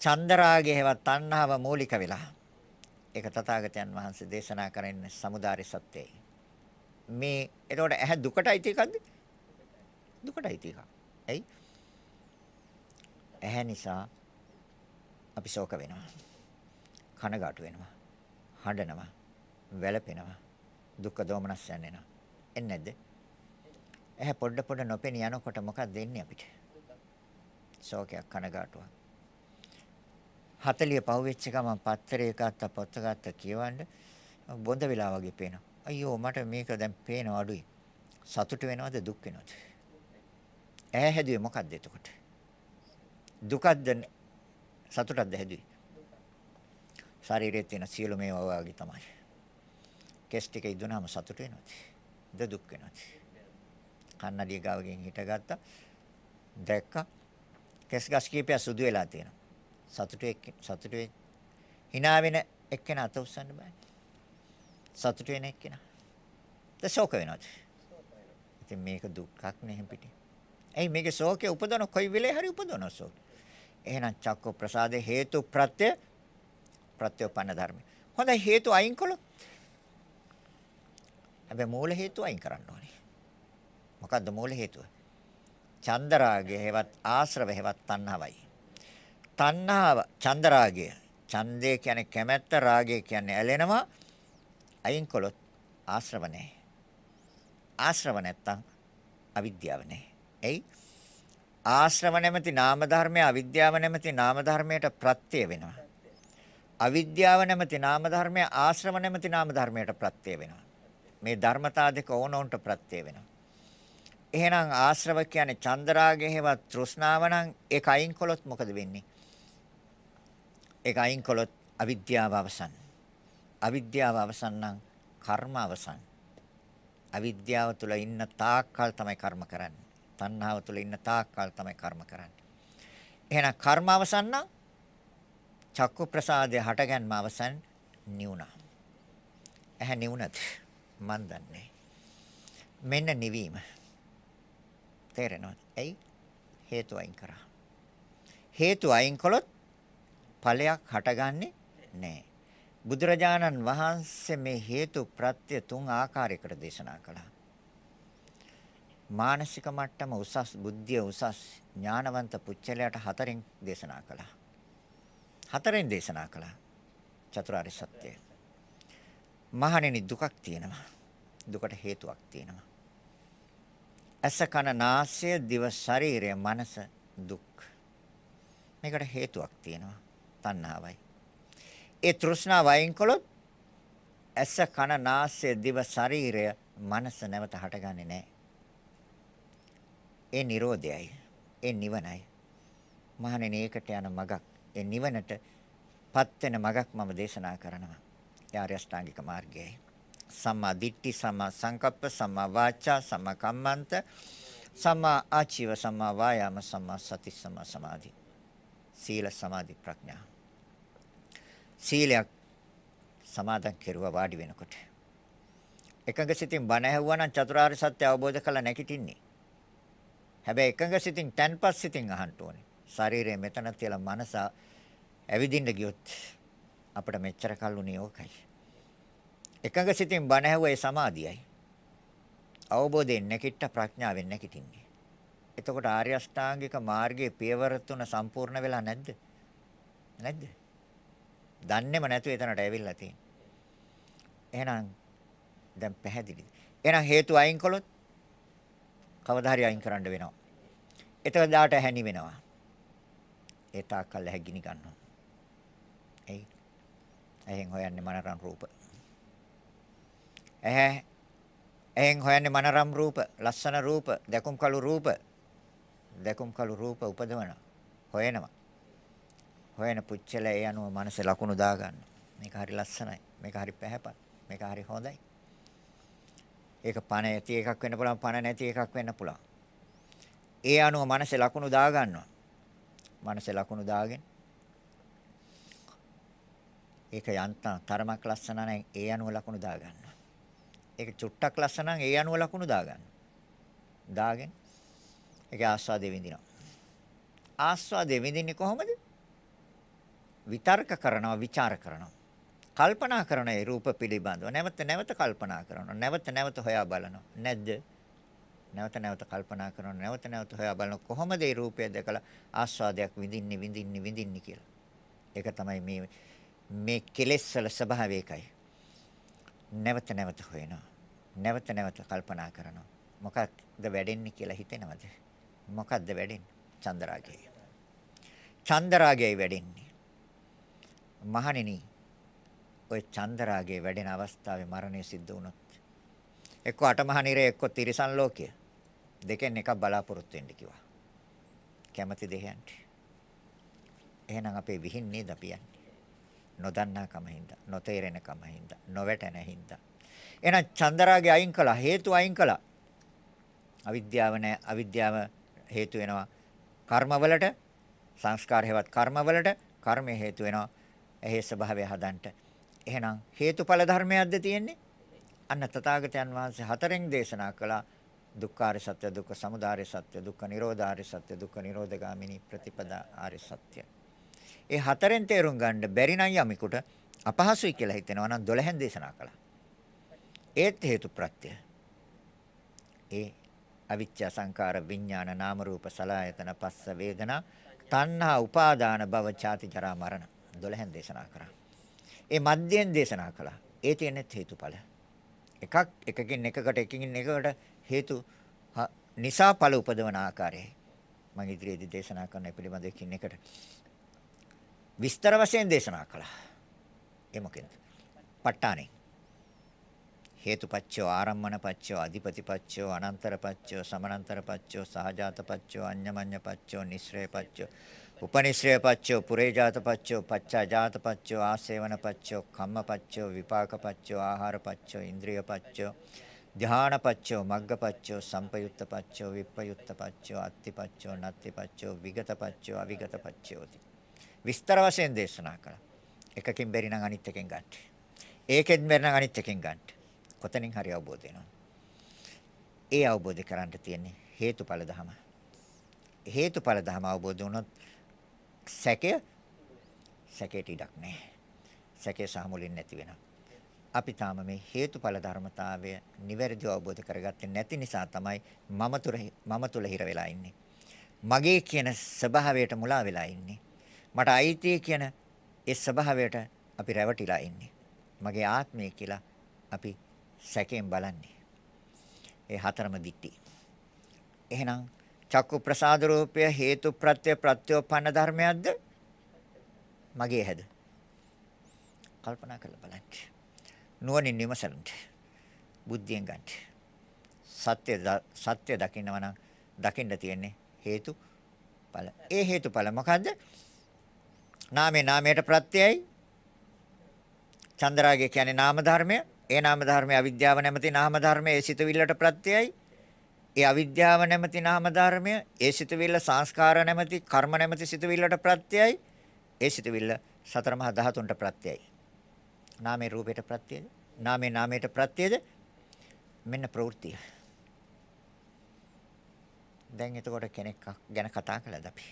[SPEAKER 1] චන්දරාගය හේවත් තණ්හාව මූලික වෙලා. ඒක තථාගතයන් වහන්සේ දේශනා කරන්නේ samudāri සත්‍යයි. මේ එතකොට ඇහැ දුකටයි තියකක්ද? දුකටයි තියක. ඇයි? ඇහැ නිසා අපි ශෝක වෙනවා. කනගාටු වෙනවා. හඬනවා. වැළපෙනවා. දුක් දෝමනස්යන් එනවා. එන්නේ නැද්ද? ඇහැ පොඩ පොඩ නොපෙනී යනකොට මොකක්ද දෙන්නේ අපිට? ශෝකයක් කනගාටුවක්. 40 පහු වෙච්ච එක මම පත්තරේ ගත්ත පොත ගත්ත කියවන්න බොඳ වෙලා වගේ පේනවා. අයියෝ මට මේක දැන් පේනව අඩුයි. සතුට වෙනවද දුක් වෙනවද? ඈ හැදුවේ මොකද්ද එතකොට? දුකක්ද සතුටක්ද හැදුවේ? ශරීරයේ තියෙන සියලු මේවා වගේ තමයි. කෙස් ටික ඉදුණාම සතුට වෙනවද? ද දුක් වෙනවද? කන්නඩිය ගාවකින් හිටගත්තා. දැක්කා. කෙස් ගස් කීපයක් සුදු වෙලා තියෙනවා. සතුටු එක්ක සතුටු වෙ hina වෙන එක්කෙනා අත උස්සන්න බෑ. සතුටු වෙන එක්කෙනා. ද ශෝක වෙනවද? ඉතින් මේක දුක්ඛක් නෙහෙම් පිටින්. එයි මේකේ ශෝකේ උපදවන කොයි වෙලේ හරි උපදවන ශෝක. එහෙනම් චක්ක ප්‍රසාදේ හේතු ප්‍රත්‍ය ප්‍රත්‍යෝපන්න ධර්ම. හොඳයි හේතු අයින් කළොත් හැබැයි මූල හේතු අයින් කරන්න ඕනේ. මොකද්ද මූල හේතුව? චන්දරාගය හේවත් ආශ්‍රව හේවත් තණ්හාවයි. තණ්හාව චන්දරාගය. ඡන්දය කියන්නේ කැමැත්ත රාගය කියන්නේ ඇලෙනවා. අයින් කළොත් ආශ්‍රව නැහැ. ආශ්‍රව නැත්තම් අවිද්‍යාව නැහැ. එයි ආශ්‍රව නැමැති නාම ධර්මය අවිද්‍යාව නැමැති නාම ධර්මයට ප්‍රත්‍ය වෙනවා. අවිද්‍යාව නැමැති නාම ධර්මය ආශ්‍රව නැමැති නාම ධර්මයට ප්‍රත්‍ය වෙනවා. මේ ධර්මතා දෙක ඕනෝන්ට ප්‍රත්‍ය වෙනවා. එහෙනම් ආශ්‍රව කියන්නේ චන්දරාගය හේවත් තෘෂ්ණාව නම් ඒක අයින් කළොත් මොකද වෙන්නේ? ඒක අයින් කළොත් අවිද්‍යාව අවසන්. අවිද්‍යාව අවසන් නම් කර්ම අවසන්. අවිද්‍යාව තුල ඉන්න තාක්කල් තමයි කර්ම කරන්නේ. තණ්හාව තුල ඉන්න තාක්කල් තමයි කර්ම කරන්නේ. එහෙනම් කර්ම අවසන් නම් චක්කු ප්‍රසාදය හටගන්ම අවසන් නිවුණා. ඇහැ නිවුණද? මන් දන්නේ. මෙන්න නිවීම. තේරෙනවද? ඇයි? හේතු අයින් කරා. හේතු අයින් කළොත් ඵලයක් හටගන්නේ නැහැ. බුදුරජාණන් වහන්සේ මේ හේතු ප්‍රත්‍ය තුන් ආකාරයකට දේශනා කළා. මානසික මට්ටම උසස් බුද්ධිය උසස් ඥානවන්ත පුච්චලයට හතරෙන් දේශනා කළා. හතරෙන් දේශනා කළා. චතුරාර්ය සත්‍යය. මහණෙනි දුකක් තියෙනවා. දුකට හේතුවක් තියෙනවා. ඇස කන නාසය දිව ශරීරය මනස දුක්. මේකට හේතුවක් තියෙනවා. තණ්හාවයි. ඒ තෘෂ්ණාව වයින් කළොත් ඇස කන නාසය දිව ශරීරය මනස නැවත හටගන්නේ නැහැ. ඒ Nirodhayai. ඒ නිවනයි. මහණෙනි ඒකට යන මගක්. ඒ නිවනට පත් වෙන මගක් මම දේශනා කරනවා. ඒ ආර්ය අෂ්ටාංගික මාර්ගයයි. සම්මා දිට්ඨි සම්මා සංකප්ප සම්මා වාචා සම්මා කම්මන්ත සම්මා ආචීව සම්මා වායාම සම්මා සති සම්මා සමාධි සීල සමාධි ප්‍රඥා සීලයක් සමාදන් කෙරුවා වාඩි වෙනකොට එකඟ සිතින් බණ ඇහුවා නම් චතුරාර්ය සත්‍ය අවබෝධ කළ නැකිටින්නේ හැබැයි එකඟ සිතින් තන්පත් සිතින් අහන්න ඕනේ ශරීරය මෙතන තියලා මනස ඇවිදින්න ගියොත් අපිට මෙච්චර කල්ුනේ ඕකයි එකඟ සිතින් බණ ඇහුවා ඒ සමාධියයි. අවබෝධයෙන් නැකිට ප්‍රඥාවෙන් නැකිටින්නේ. එතකොට ආර්ය අෂ්ටාංගික මාර්ගයේ පියවර තුන සම්පූර්ණ වෙලා නැද්ද? නැද්ද? දන්නේම නැතුව එතනට ඇවිල්ලා තියෙන්නේ. එහෙනම් දැන් පැහැදිලිද? එහෙනම් හේතු අයින් කළොත් කවදා හරි අයින් කරන්න වෙනවා. එතකොට දාට හැණි වෙනවා. ඒ තාක්කල් හැගිනි ගන්නවා. එයි. එහෙන් හොයන්නේ මනරන් රූප. ඇහැ එහෙන් හොයන්නේ මනරම් රූප, ලස්සන රූප, දැකුම් කළු රූප. දැකුම් කළු රූප උපදවන හොයනවා. හොයන පුච්චල ඒ අනුව මනස ලකුණු දා ගන්න. මේක හරි ලස්සනයි. මේක හරි පැහැපත්. මේක හරි හොඳයි. ඒක පණ ඇති එකක් වෙන්න පුළුවන්, පණ නැති එකක් වෙන්න පුළුවන්. ඒ අනුව මනස ලකුණු දා ගන්නවා. මනස ලකුණු දාගෙන ඒක යන්තම් තරමක් ලස්සන නැහැ ඒ අනුව ලකුණු දා ගන්න. ඒක චුට්ටක් ලස්සන නම් ඒ අනුව ලකුණු දාගන්න. දාගෙන ඒක ආස්වාදේ විඳිනවා. ආස්වාදේ විඳින්නේ කොහොමද? විතර්ක කරනවා, ਵਿਚාර කරනවා. කල්පනා කරන ඒ රූප පිළිබඳව නැවත නැවත කල්පනා කරනවා. නැවත නැවත හොයා බලනවා. නැද්ද? නැවත නැවත කල්පනා කරනවා. නැවත නැවත හොයා බලනවා. කොහොමද ඒ රූපය දැකලා ආස්වාදයක් විඳින්නේ, විඳින්නේ, විඳින්නේ කියලා. ඒක තමයි මේ මේ කෙලෙස් වල ස්වභාවය ඒකයි. නැවත නැවත හොයනවා. නැවත නැවත කල්පනා කරනවා. මොකක්ද වැඩෙන්නේ කියලා හිතෙනවද? මොකක්ද වැඩෙන්නේ? චන්දරාගය. චන්දරාගයයි වැඩෙන්නේ. මහණෙනි ඔය චන්දරාගයේ වැඩෙන අවස්ථාවේ මරණය සිද්ධ වුණොත් එක්ක අටමහා නිරය එක්ක තිරිසන් ලෝකය දෙකෙන් එකක් බලාපොරොත්තු වෙන්න කිව්වා. කැමැති දෙයන්ට. එහෙනම් අපේ විහින් නේද අපි යන්නේ. නොදන්නා කම හින්දා, නොතේරෙන කම හින්දා, නොවැටෙන හින්දා. එහෙනම් චන්දරාගේ අයින් කළා, හේතු අයින් කළා. අවිද්‍යාව නැ අවිද්‍යාව හේතු වෙනවා කර්මවලට, සංස්කාර හේවත් කර්මවලට, කර්මය හේතු වෙනවා එහි ස්වභාවය හදන්නට. එහෙනම් හේතුඵල ධර්මයක්ද තියෙන්නේ? අන්න තථාගතයන් වහන්සේ හතරෙන් දේශනා කළා දුක්ඛාර සත්‍ය, දුක්ඛ සමුදය සත්‍ය, දුක්ඛ නිරෝධාර සත්‍ය, දුක්ඛ නිරෝධගාමිනී ප්‍රතිපදා ආර්ය සත්‍ය. ඒ හතරෙන් තේරුම් ගන්න බැරි නම් යමෙකුට අපහසුයි කියලා හිතෙනවා නම් 12න් දේශනා කළා. ඒත් හේතු ප්‍රත්‍ය. ඒ අවිච්ඡා සංකාර විඥාන නාම රූප සලආයතන පස්ස වේදනා තණ්හා උපාදාන භව චාති ජරා මරණ 12න් දේශනා කරා. ඒ මධ්‍යයෙන් දේශනා කළා. ඒ තියෙන්නේ හේතුඵල. එකක් එකකින් එකකට එකකින් එකකට හේතු නිසා ඵල උපදවන ආකාරයයි. මම ඉදිරියේදී දේශනා කරන පිළිබඳ එකින් එකට විස්තර වශයෙන් දේශනා කළා. ඒ මොකෙන්ද? ප ဋ ාණේ. හේතුපච්චෝ ආරම්මනපච්චෝ අධිපතිපච්චෝ අනන්තරපච්චෝ සමනන්තරපච්චෝ සහජාතපච්චෝ අඤ්ඤමඤ්ඤපච්චෝ නිස්සරේපච්චෝ උපනිශ්‍රේපච්චෝ පුරේජාතපච්චෝ පච්චාජාතපච්චෝ ආසේවනපච්චෝ කම්මපච්චෝ විපාකපච්චෝ ආහාරපච්චෝ ඉන්ද්‍රියපච්චෝ ධානපච්චෝ මග්ගපච්චෝ සම්පයුත්තපච්චෝ විප්පයුත්තපච්චෝ අත්තිපච්චෝ නත්තිපච්චෝ විගතපච්චෝ අවිගතපච්චෝති විස්තර වශයෙන් දේශනා කළා. එකකින් බැරි නම් අනිත් එකෙන් ගන්න. ඒකෙන් බැරි නම් අනිත් එකෙන් ගන්න. කොතනින් හරි අවබෝධ වෙනවා. ඒ අවබෝධ කරගන්න තියෙන්නේ හේතුඵල ධම. හේතුඵල ධම අවබෝධ වුණොත් සැකය සැකයට ඉඩක් නැහැ. සැකේ සාමුලින් නැති වෙනවා. අපි තාම මේ හේතුඵල ධර්මතාවය නිවැරදිව අවබෝධ කරගත්තේ නැති නිසා තමයි මම තුර මම තුල හිර වෙලා ඉන්නේ. මගේ කියන ස්වභාවයට මුලා වෙලා ඉන්නේ. මට අයිතිය කියන ඒ ස්වභාවයට අපි රැවටිලා ඉන්නේ. මගේ ආත්මය කියලා අපි සැකයෙන් බලන්නේ. ඒ හතරම දිට්ටි. එහෙනම් චක්කු ප්‍රසාද රූපය හේතු ප්‍රත්‍ය ප්‍රත්‍යෝපන්න ධර්මයක්ද? මගේ හැද? කල්පනා කරලා බලන්න. නුවණින් විමසන්න. බුද්ධියෙන් ගන්න. සත්‍ය සත්‍ය දකින්නව නම් දකින්න තියෙන්නේ හේතු ඵල. ඒ හේතුඵල මොකද්ද? නාමේ නාමයට ප්‍රත්‍යයයි. චන්ද්‍රාගය කියන්නේ නාම ධර්මය. ඒ නාම ධර්මයේ අවිද්‍යාව නැමැති නාම ධර්මයේ ඒ සිතවිල්ලට ප්‍රත්‍යයයි. ඒ අවිද්‍යාව නැමැති නාම ධර්මය ඒ සිතවිල්ල සංස්කාර නැමැති කර්ම නැමැති සිතවිල්ලට ප්‍රත්‍යයයි. ඒ සිතවිල්ල සතර මහා ධාතුන්ට ප්‍රත්‍යයයි. නාමේ රූපයට ප්‍රත්‍යයද? නාමේ නාමයට ප්‍රත්‍යයද? මෙන්න ප්‍රවෘත්තිය. දැන් එතකොට කෙනෙක් ගැන කතා කළාද අපි?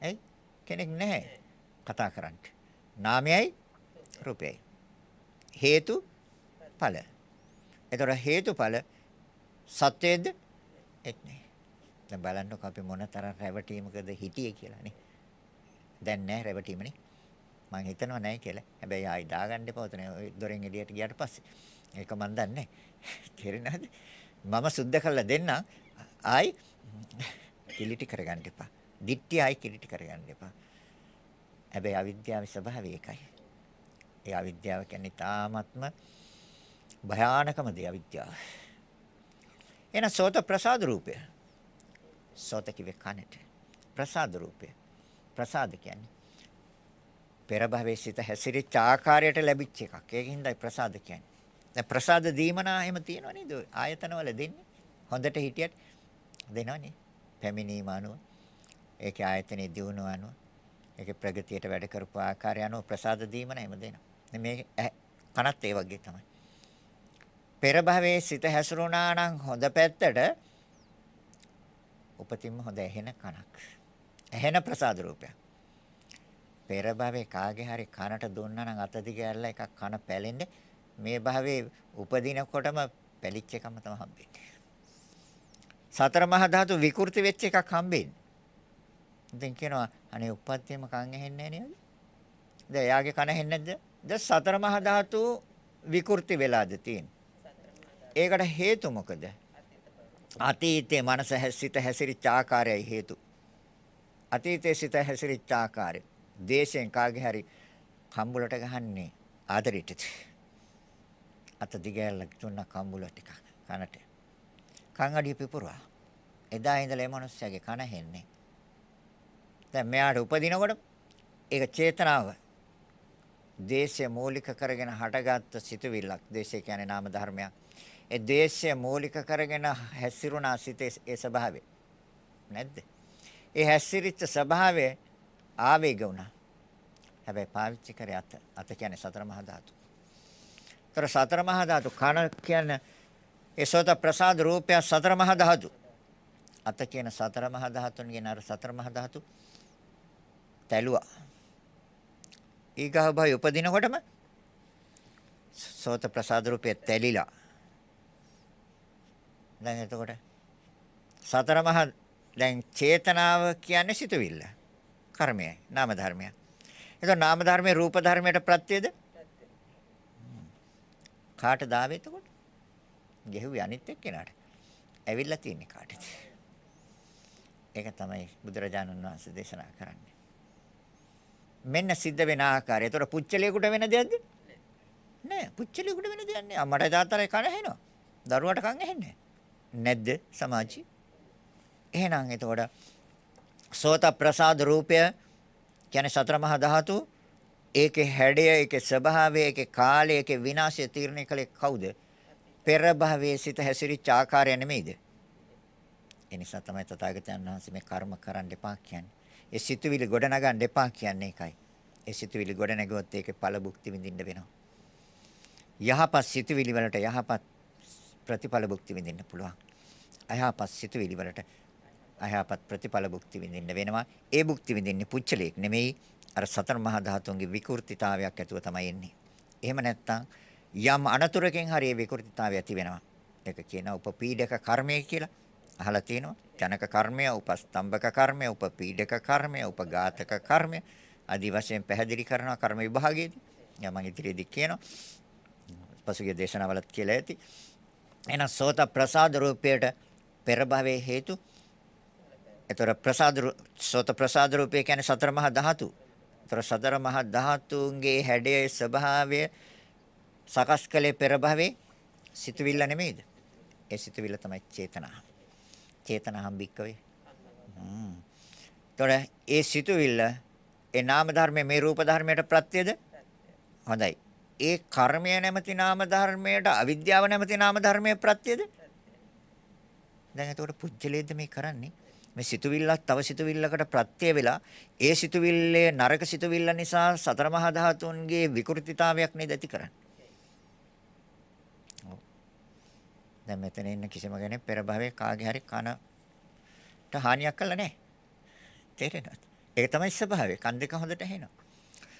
[SPEAKER 1] ඇයි? කෙනෙක් නැහැ කතා කරන්න. නාමයයි රූපයයි. හේතු ඵල. එතකොට හේතුඵල සත්‍යයේද එක් නෑ. දැන් බලන්නකො අපි මොන තරම් රැවටීමකද හිටියේ කියලා නේ. දැන් නෑ රැවටීමනේ. මං හිතනවා නෑ කියලා. හැබැයි ආයි දාගන්න එපා උතන දොරෙන් එළියට ගියාට පස්සේ. ඒක මන් දන්නේ. <laughs> තේරෙනවද? මම සුද්ධ කරලා දෙන්නම්. ආයි <laughs> කිලිටි කරගන්න එපා. දිට්ටි ආයි කිලිටි කරගන්න එපා. හැබැයි අවිද්‍යාවේ ස්වභාවය ඒකයි. ඒ අවිද්‍යාව කියන්නේ තාමත්ම භයානකම දේ අවිද්‍යාව. එන සෝත ප්‍රසාද රූපය. සෝත කිව්වේ කනට. ප්‍රසාද රූපය. ප්‍රසාද කියන්නේ පෙර භවයේ සිට හැසිරිච්ච ආකාරයට ලැබිච්ච එකක්. ඒකින්දයි ප්‍රසාද කියන්නේ. දැන් ප්‍රසාද දීමනා එහෙම තියෙනව නේද? ආයතනවල දෙන්නේ. හොඳට හිටියට දෙනවනේ. පැමිණීම අනුව. ඒකේ ආයතනයේ දියුණුව අනුව. ඒකේ ප්‍රගතියට වැඩ කරපු ආකාරය අනුව ප්‍රසාද දීමන එහෙම දෙනවා. මේ කනත් ඒ වගේ තමයි. පෙර භවයේ සිත හැසිරුණා නම් හොඳ පැත්තට උපතින්ම හොඳ ඇහෙන කනක්. ඇහෙන ප්‍රසාද රූපයක්. පෙර භවයේ කාගේ හරි කනට දුන්නා නම් අත දිග ඇල්ල එකක් කන පැලෙන්නේ මේ භවයේ උපදිනකොටම පැලිච්ච එකම තමයි හම්බෙන්නේ. සතර මහා ධාතු විකෘති වෙච්ච එකක් හම්බෙන්නේ. ඉතින් කියනවා අනේ උප්පත්තියම කන් ඇහෙන්නේ නේද? දැන් එයාගේ කන ඇහෙන්නේ නැද්ද? ද සතර මහා ධාතු විකෘති වෙලාද තියෙන්නේ. ඒකට හේතු මොකද? අතීතයේ මනස හැසිත හැසිරිච්ච ආකාරයයි හේතු. අතීතයේ සිත හැසිරිච්ච ආකාරය. දේශයෙන් කාගේ හරි කම්බුලට ගහන්නේ ආදරෙටද? අත දිගැල්ල තුන්න කම්බුල ටිකක් කනට. කන් අඩිය පිපුරා. එදා ඉඳලා මේ මිනිස්සයාගේ කන හෙන්නේ. දැන් මෙයාට උපදිනකොට ඒක චේතනාව දේශය මූලික කරගෙන හටගත්තු සිතුවිල්ලක්. දේශය කියන්නේ නාම ධර්මයක්. ඒ දේශය මූලික කරගෙන හැසිරුණා සිතේ ඒ ස්වභාවය. නැද්ද? ඒ හැසිරිච්ච ස්වභාවය ආවේග වුණා. හැබැයි පාවිච්චි කරේ අත. අත කියන්නේ සතර මහා ධාතු. ତර සතර මහා ධාතු කන කියන්නේ ඒසෝත ප්‍රසාද රූපය සතර මහා ධාතු. අත කියන සතර මහා ධාතුන්ගෙන් අර සතර මහා ධාතු තැළුවා. ඊගහ භය උපදිනකොටම සෝත ප්‍රසාද රූපය තැලිලා. දැන් එතකොට සතර මහා දැන් චේතනාව කියන්නේ සිතුවිල්ල. කර්මයයි නාම ධර්මයක්. එතකොට නාම ධර්මයේ රූප ධර්මයට ප්‍රත්‍යද? කාට දාවේ එතකොට? ගෙහුවේ අනිත් එක්කෙනාට. ඇවිල්ලා තින්නේ කාටද? ඒක තමයි බුදුරජාණන් වහන්සේ දේශනා කරන්නේ. මෙන්න සිද්ධ වෙන ආකාරය. ඒතර පුච්චලියෙකුට වෙන දෙයක්ද? නෑ. පුච්චලියෙකුට වෙන දෙයක් නෑ. අම්මට තාත්තට කන ඇහෙනවා. දරුවට කන් ඇහෙන්නේ නැද්ද සමාජි? එහෙනම් එතකොට සෝත ප්‍රසාද රූපය කියන්නේ සතර මහා ධාතු ඒකේ හැඩය ඒකේ ස්වභාවය ඒකේ කාලය ඒකේ විනාශය තීරණය කළේ කවුද? පෙර භවයේ සිට හැසිරිච්ච ආකාරය නෙමෙයිද? ඒ නිසා තමයි තථාගතයන් වහන්සේ මේ කර්ම කරන්න එපා කියන්නේ. ඒ සිතුවිලි ගොඩ නගන්න එපා කියන්නේ ඒකයි. ඒ සිතුවිලි ගොඩ නැගුවොත් ඒකේ ඵල භුක්ති විඳින්න වෙනවා. යහපත් සිතුවිලි වලට යහපත් ප්‍රතිඵල භුක්ති විඳින්න පුළුවන්. අයහපත් සිතුවිලි වලට අයහපත් ප්‍රතිඵල භුක්ති විඳින්න වෙනවා. ඒ භුක්ති විඳින්නේ පුච්චලයක් නෙමෙයි අර සතර මහා ධාතුන්ගේ විකෘතිතාවයක් ඇතුව තමයි එන්නේ. එහෙම නැත්නම් යම් අනතුරකින් හරි ඒ විකෘතිතාවය ඇති වෙනවා. ඒක කියනවා උපපීඩක කර්මය කියලා. අහලා තියෙනවා. ජනක කර්මය, උපස්තම්භක කර්මය, උපපීඩක කර්මය, උපඝාතක කර්මය ආදි වශයෙන් පැහැදිලි කරනවා කර්ම විභාගයේදී. මම ඉදිරියේදී කියනවා. පසුගිය දේශනාවලත් කියලා ඇති. එහෙනම් සෝත ප්‍රසාද රූපයට පෙර භවයේ හේතු. ඒතර ප්‍රසාද සෝත ප්‍රසාද රූපේ කියන්නේ සතර මහා ධාතු. ඒතර සතර මහා ධාතුන්ගේ හැඩයේ ස්වභාවය සකස් කළේ පෙර භවයේ සිතුවිල්ල නෙමෙයිද? ඒ සිතුවිල්ල තමයි චේතනා. චේතනාම් බික්කවේ. හ්ම්. ඒතර ඒ සිතුවිල්ල ඒ නාම ධර්මයේ මේ රූප ධර්මයට ප්‍රත්‍යද? හොඳයි. ඒ කර්මය නැමැති නාම ධර්මයට අවිද්‍යාව නැමැති නාම ධර්මයේ ප්‍රත්‍යද? දැන් එතකොට පුජ්‍යලේද මේ කරන්නේ? මේ සිතුවිල්ලක් තව සිතුවිල්ලකට ප්‍රත්‍ය වෙලා ඒ සිතුවිල්ලේ නරක සිතුවිල්ල නිසා සතර මහා ධාතුන්ගේ විකෘතිතාවයක් නේද ඇති කරන්නේ. දැන් මෙතන ඉන්න කිසිම කෙනෙක් පෙර භවයේ කාගේ හරි කනට හානියක් කළා නැහැ. තේරෙනවද? ඒක තමයි ස්වභාවය. කන් දෙක හොඳට ඇහෙනවා.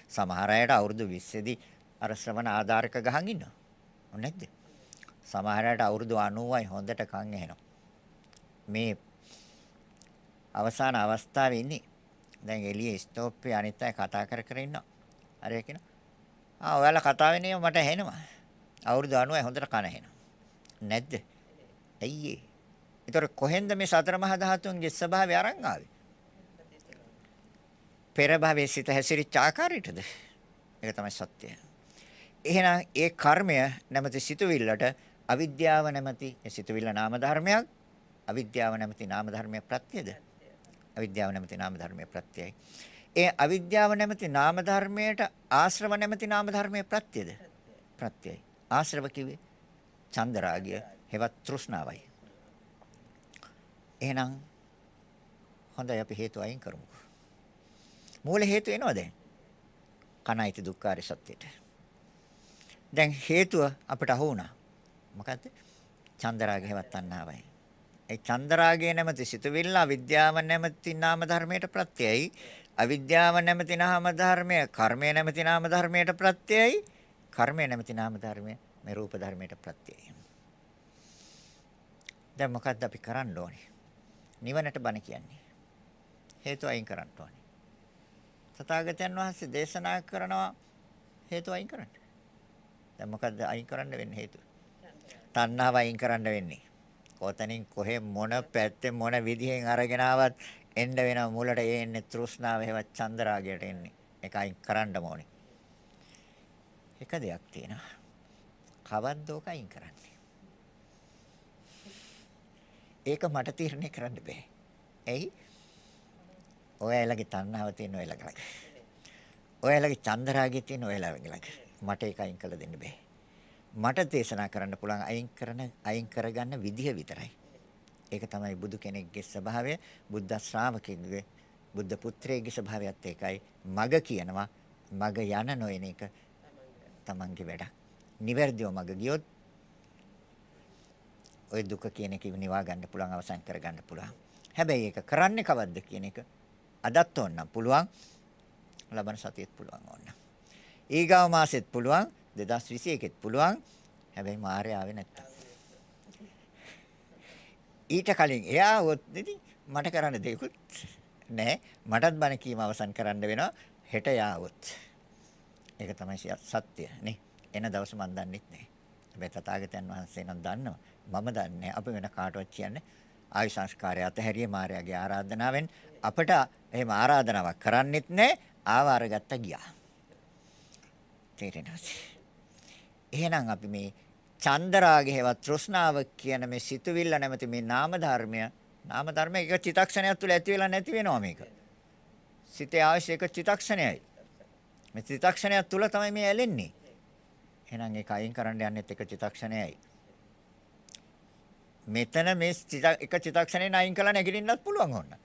[SPEAKER 1] සමහර අයට අවුරුදු 20 දී අර ශ්‍රවණ ආධාරක ගහන් ඉන්නවා. නැද්ද? සමහර අයට අවුරුදු 90යි හොඳට කන් ඇහෙනවා. මේ අවසාන අවස්ථාවේ ඉන්නේ. දැන් එළියේ ස්ටෝප්පේ අනිත් අය කතා කර කර ඉන්නවා. හරි කියනවා. ආ ඔයාලා කතා වෙන්නේ මට ඇහෙනවා. අවුරුදු 90යි හොඳට කන ඇහෙනවා. නැද්ද? ඇයි ඒ? ඒතර කොහෙන්ද මේ සතර මහා ධාතුන්ගේ ස්වභාවය අරන් ආවේ? පෙර භවයේ සිට හැසිරිච්ච ආකාරයටද? ඒක තමයි සත්‍යය. එහෙනම් ඒ කර්මය නැමැති සිතුවිල්ලට අවිද්‍යාව නැමැති ඒ සිතුවිල්ල නාම ධර්මයක් අවිද්‍යාව නැමැති නාම ධර්මයේ ප්‍රත්‍යද? අවිද්‍යාව නැමැති නාම ධර්මයේ ප්‍රත්‍යයයි. ඒ අවිද්‍යාව නැමැති නාම ධර්මයට ආශ්‍රව නැමැති නාම ධර්මයේ ප්‍රත්‍යද? ප්‍රත්‍යයයි. ආශ්‍රව කිව්වේ චන්දරාගය හෙවත් තෘෂ්ණාවයි. එහෙනම් හොඳයි අපි හේතු අයින් කරමුකෝ. මූල හේතු එනවා දැන්. කණයිති දුක්ඛාරය සත්‍යයට. දැන් හේතුව අපිට අහු වුණා. මොකද්ද? චන්දරාගය හෙවත් තණ්හාවයි. ඒ චන්දරාගය නැමැති සිතුවිල්ල අවිද්‍යාව නැමැති නාම ධර්මයට ප්‍රත්‍යයයි. අවිද්‍යාව නැමැති නාම ධර්මය කර්මය නැමැති නාම ධර්මයට ප්‍රත්‍යයයි. කර්මය නැමැති නාම ධර්මය මේ රූප ධර්මයට ප්‍රත්‍යයයි. දැන් මොකද්ද අපි කරන්න ඕනේ? නිවනට බණ කියන්නේ. හේතු අයින් කරන්න ඕනේ. තථාගතයන් වහන්සේ දේශනා කරනවා හේතු අයින් කරන්න. දැන් මොකද්ද අයින් කරන්න වෙන්නේ හේතුව? තණ්හාව අයින් කරන්න වෙන්නේ. කොතනින් කොහෙ මොන පැත්තේ මොන විදිහෙන් අරගෙන ආවත් එන්න වෙන මුලට එන්නේ තෘෂ්ණාව හේවත් චන්දරාගයට එන්නේ. ඒක අයින් කරන්න ඕනේ. එක දෙයක් තියෙනවා. කවද්ද ඕක අයින් කරන්නේ? ඒක මට තීරණය කරන්න බෑ. ඇයි? ඔයාලගේ තණ්හාව තියෙන ඔයාලගේ. ඔයාලගේ චන්දරාගය තියෙන ඔයාලගේ. මට ඒක අයින් කළ දෙන්න බෑ. මට දේශනා කරන්න පුළුවන් අයින් කරන අයින් කරගන්න විදිහ විතරයි. ඒක තමයි බුදු කෙනෙක්ගේ ස්වභාවය, බුද්ධ ශ්‍රාවකෙකුගේ, බුද්ධ පුත්‍රයෙක්ගේ ස්වභාවයත් ඒකයි. මග කියනවා, මග යන නොයන එක තමන්ගේ වැඩක්. නිවැරදිව මග ගියොත් ওই දුක කියන එක නිවා ගන්න පුළුවන් අවසන් කර ගන්න පුළුවන්. හැබැයි ඒක කරන්නේ කවද්ද කියන එක අදත් ඕනනම් පුළුවන්. ලබන සතියෙත් පුළුවන් ඕන. ඊගාව මාසෙත් පුළුවන් 2021ෙත් පුළුවන්. හැබැයි මාරය ආවේ නැත්තම්. ඊට කලින් එයා වොත් ඉතින් මට කරන්න දෙයක්වත් නැහැ. මටත් බණ කීම අවසන් කරන්න වෙනවා හෙට යාවොත්. ඒක තමයි සත්‍ය නේ. එන දවස මම දන්නෙත් නැහැ. හැබැයි තථාගතයන් වහන්සේ නම් දන්නවා. මම දන්නේ අපි වෙන කාටවත් කියන්නේ ආයු සංස්කාරය අතහැරියේ මායාවේ ආරාධනාවෙන් අපට එහෙම ආරාධනාවක් කරන්නෙත් නැහැ. ආව අරගත්ත ගියා. තේරෙනවද? එහෙනම් අපි මේ චන්දරාගේ හේවත් තෘෂ්ණාව කියන මේ සිතුවිල්ල නැමැති මේ නාම ධර්මය නාම ධර්ම එක චිතක්ෂණයක් තුළ ඇති වෙලා නැති වෙනවා මේක. සිතේ අවශ්‍ය එක චිතක්ෂණයයි. මේ චිතක්ෂණයක් තුළ තමයි මේ ඇලෙන්නේ. එහෙනම් ඒක අයින් කරන්න යන්නෙත් එක චිතක්ෂණයයි. මෙතන මේ එක චිතක්ෂණයෙන් අයින් කළා නැගිටින්නත් පුළුවන් ඕන.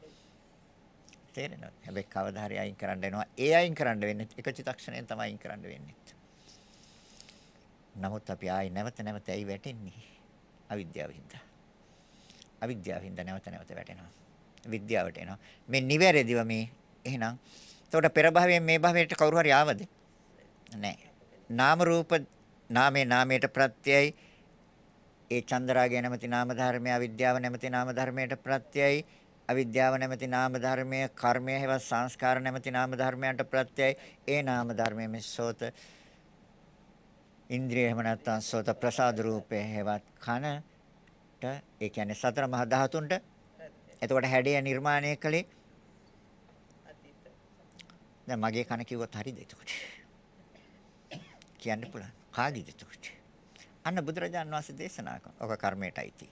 [SPEAKER 1] තේරෙනවද? හැබැයි කවදා හරි අයින් කරන්න වෙනවා. ඒ අයින් කරන්න වෙන්නේ එක චිතක්ෂණයෙන් තමයි අයින් කරන්න වෙන්නේ. නමුත් අපි ආයි නැවත නැවත ඇයි වැටෙන්නේ? අවිද්‍යාව හින්දා. අවිද්‍යාව හින්දා නැවත නැවත වැටෙනවා. විද්‍යාවට එනවා. මේ නිවැරදිව මේ එහෙනම් එතකොට පෙර භවයෙන් මේ භවයට කවුරු හරි ආවද? නැහැ. නාම රූප නාමේ නාමයට ප්‍රත්‍යයයි. ඒ චන්දරාගය නැමැති නාම ධර්මය අවිද්‍යාව නැමැති නාම ධර්මයට ප්‍රත්‍යයයි. අවිද්‍යාව නැමැති නාම ධර්මය කර්මය හේවත් සංස්කාර නැමැති නාම ධර්මයන්ට ප්‍රත්‍යයයි. ඒ නාම ධර්මයේ මෙසෝත ඉන්ද්‍රිය එහෙම නැත්නම් සෝත ප්‍රසාද රූපේ හේවත් කන කාට ඒ කියන්නේ සතර මහා ධාතුන්ට. එතකොට හැඩය නිර්මාණය කළේ දැන් මගේ කන කිව්වොත් හරිද එතකොට? කියන්න පුළුවන් කාගේද එතකොට අන්න බුදුරජාන් වහන්සේ දේශනා කරන ඔක කර්මයට අයිති.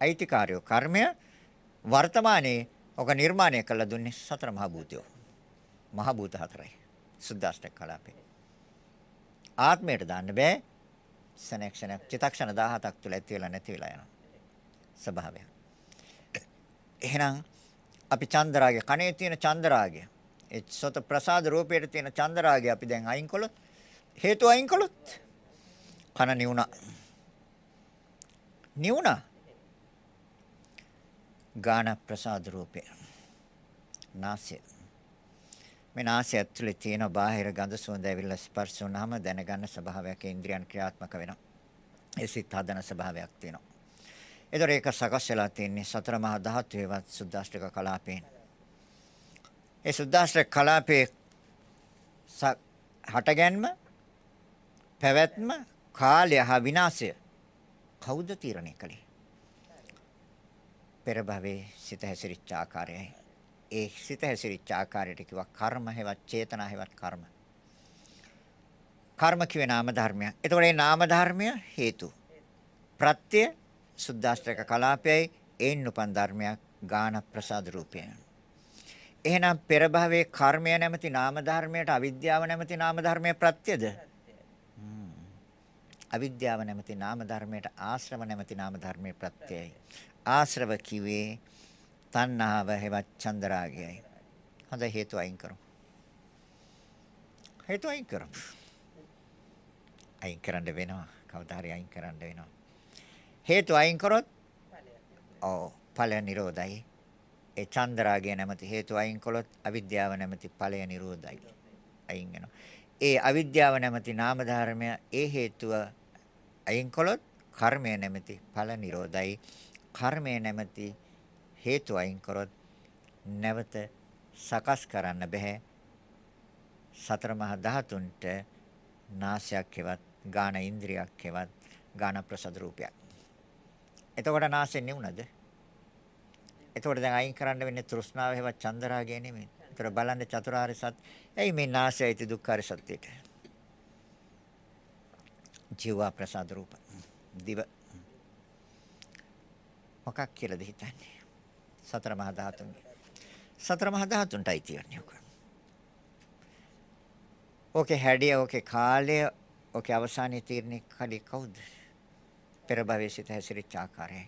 [SPEAKER 1] අයිතිකාරයෝ කර්මය වර්තමානයේ ඔක නිර්මාණය කළ දුන්නේ සතර මහා භූතයෝ. මහ භූත හතරයි. සුද්දාෂ්ටක කලාපේ ආත්මයට දාන්න බෑ. සනක්ෂණ චිතක්ෂණ 17ක් තුල ඇති වෙලා නැති වෙලා යනවා. ස්වභාවය. එහෙනම් අපි චන්දරාගය කනේ තියෙන චන්දරාගය. ඒ සොත ප්‍රසාද රූපයේ තියෙන චන්දරාගය අපි දැන් අයින් කළොත් හේතු අයින් කළොත් කන නිවුණා නිවුණා ගාන ප්‍රසාද රූපේ නාසය මේ නාසය ඇතුලේ තියෙන බාහිර ගඳ සුවඳ ඇවිල්ලා ස්පර්ශ වුණාම දැනගන්න ස්වභාවයක් ඉන්ද්‍රියන් ක්‍රියාත්මක වෙනවා. ඒ සිත් හදන ස්වභාවයක් තියෙනවා. ඒතර ඒක සකස් වෙලා තියෙන්නේ සතර මහා ධාතුවේවත් සුද්දාෂ්ටක කලාපයෙන්. ඒ සුද්දාෂ්ටක කලාපේ හටගැන්ම පැවැත්ම කාලය හා විනාශය කවුද තීරණය කළේ? පෙර භවයේ සිත හැසිරිච්ච ආකාරයයි. ඒ සිත හැසිරිච්ච ආකාරයට කිව්වා කර්ම හේවත් චේතනා හේවත් කර්ම. කර්ම කියේ නාම ධර්මයක්. එතකොට මේ නාම ධර්මය හේතු. ප්‍රත්‍ය සුද්දාස්ත්‍රක කලාපයයි ඒන් උපන් ධර්මයක් ගාන ප්‍රසාද රූපය. එහෙනම් පෙර භවයේ කර්මය නැමැති නාම ධර්මයට අවිද්‍යාව නැමැති නාම ධර්මයේ ප්‍රත්‍යද? අවිද්‍යාව නැමැති නාම ධර්මයට ආශ්‍රව නැමැති නාම ධර්මයේ ප්‍රත්‍යයයි. ආශ්‍රව කිවේ තණ්හාව හැවත් චන්දරාගයයි. හොඳ හේතු අයින් කරමු. හේතු අයින් කරමු. අයින් කරන්න වෙනවා. කවදා හරි අයින් කරන්න වෙනවා. හේතු අයින් කරොත් ඔව් ඵල නිරෝධයි. ඒ චන්දරාගය නැමැති හේතු අයින් කළොත් අවිද්‍යාව නැමැති ඵලය නිරෝධයි. අයින් වෙනවා. ඒ අවිද්‍යාව නැමැති නාම ධර්මය ඒ හේතුව අයින් කළොත් කර්මය නැමැති ඵල නිරෝධයි. කර්මය නැමැති හේතු අයින් කරොත් නැවත සකස් කරන්න බෑ සතර මහා ධාතුන්ට නාසයක් හෙවත් ගාන ඉන්ද්‍රියක් හෙවත් ගාන ප්‍රසද රූපයක්. එතකොට නාසෙ නෙවුනද? එතකොට දැන් අයින් කරන්න වෙන්නේ තෘෂ්ණාව හෙවත් චන්දරාගය නෙමෙයි. ඒතර බලන්න චතුරාර්ය සත්‍ය. එයි මේ නාසයයි දුක්ඛාර සත්‍යයට. ජීව ප්‍රසද රූප. දිව මොකක් කියලාද හිතන්නේ? සතර මහා ධාතුන්ගේ. සතර මහා ධාතුන්ටයි තියන්නේ ඔක. ඕකේ හැඩය, ඕකේ කාලය, ඕකේ අවසානයේ තීරණය කලේ කවුද? පෙර භවයේ සිට හැසිරිච්ච ආකාරය.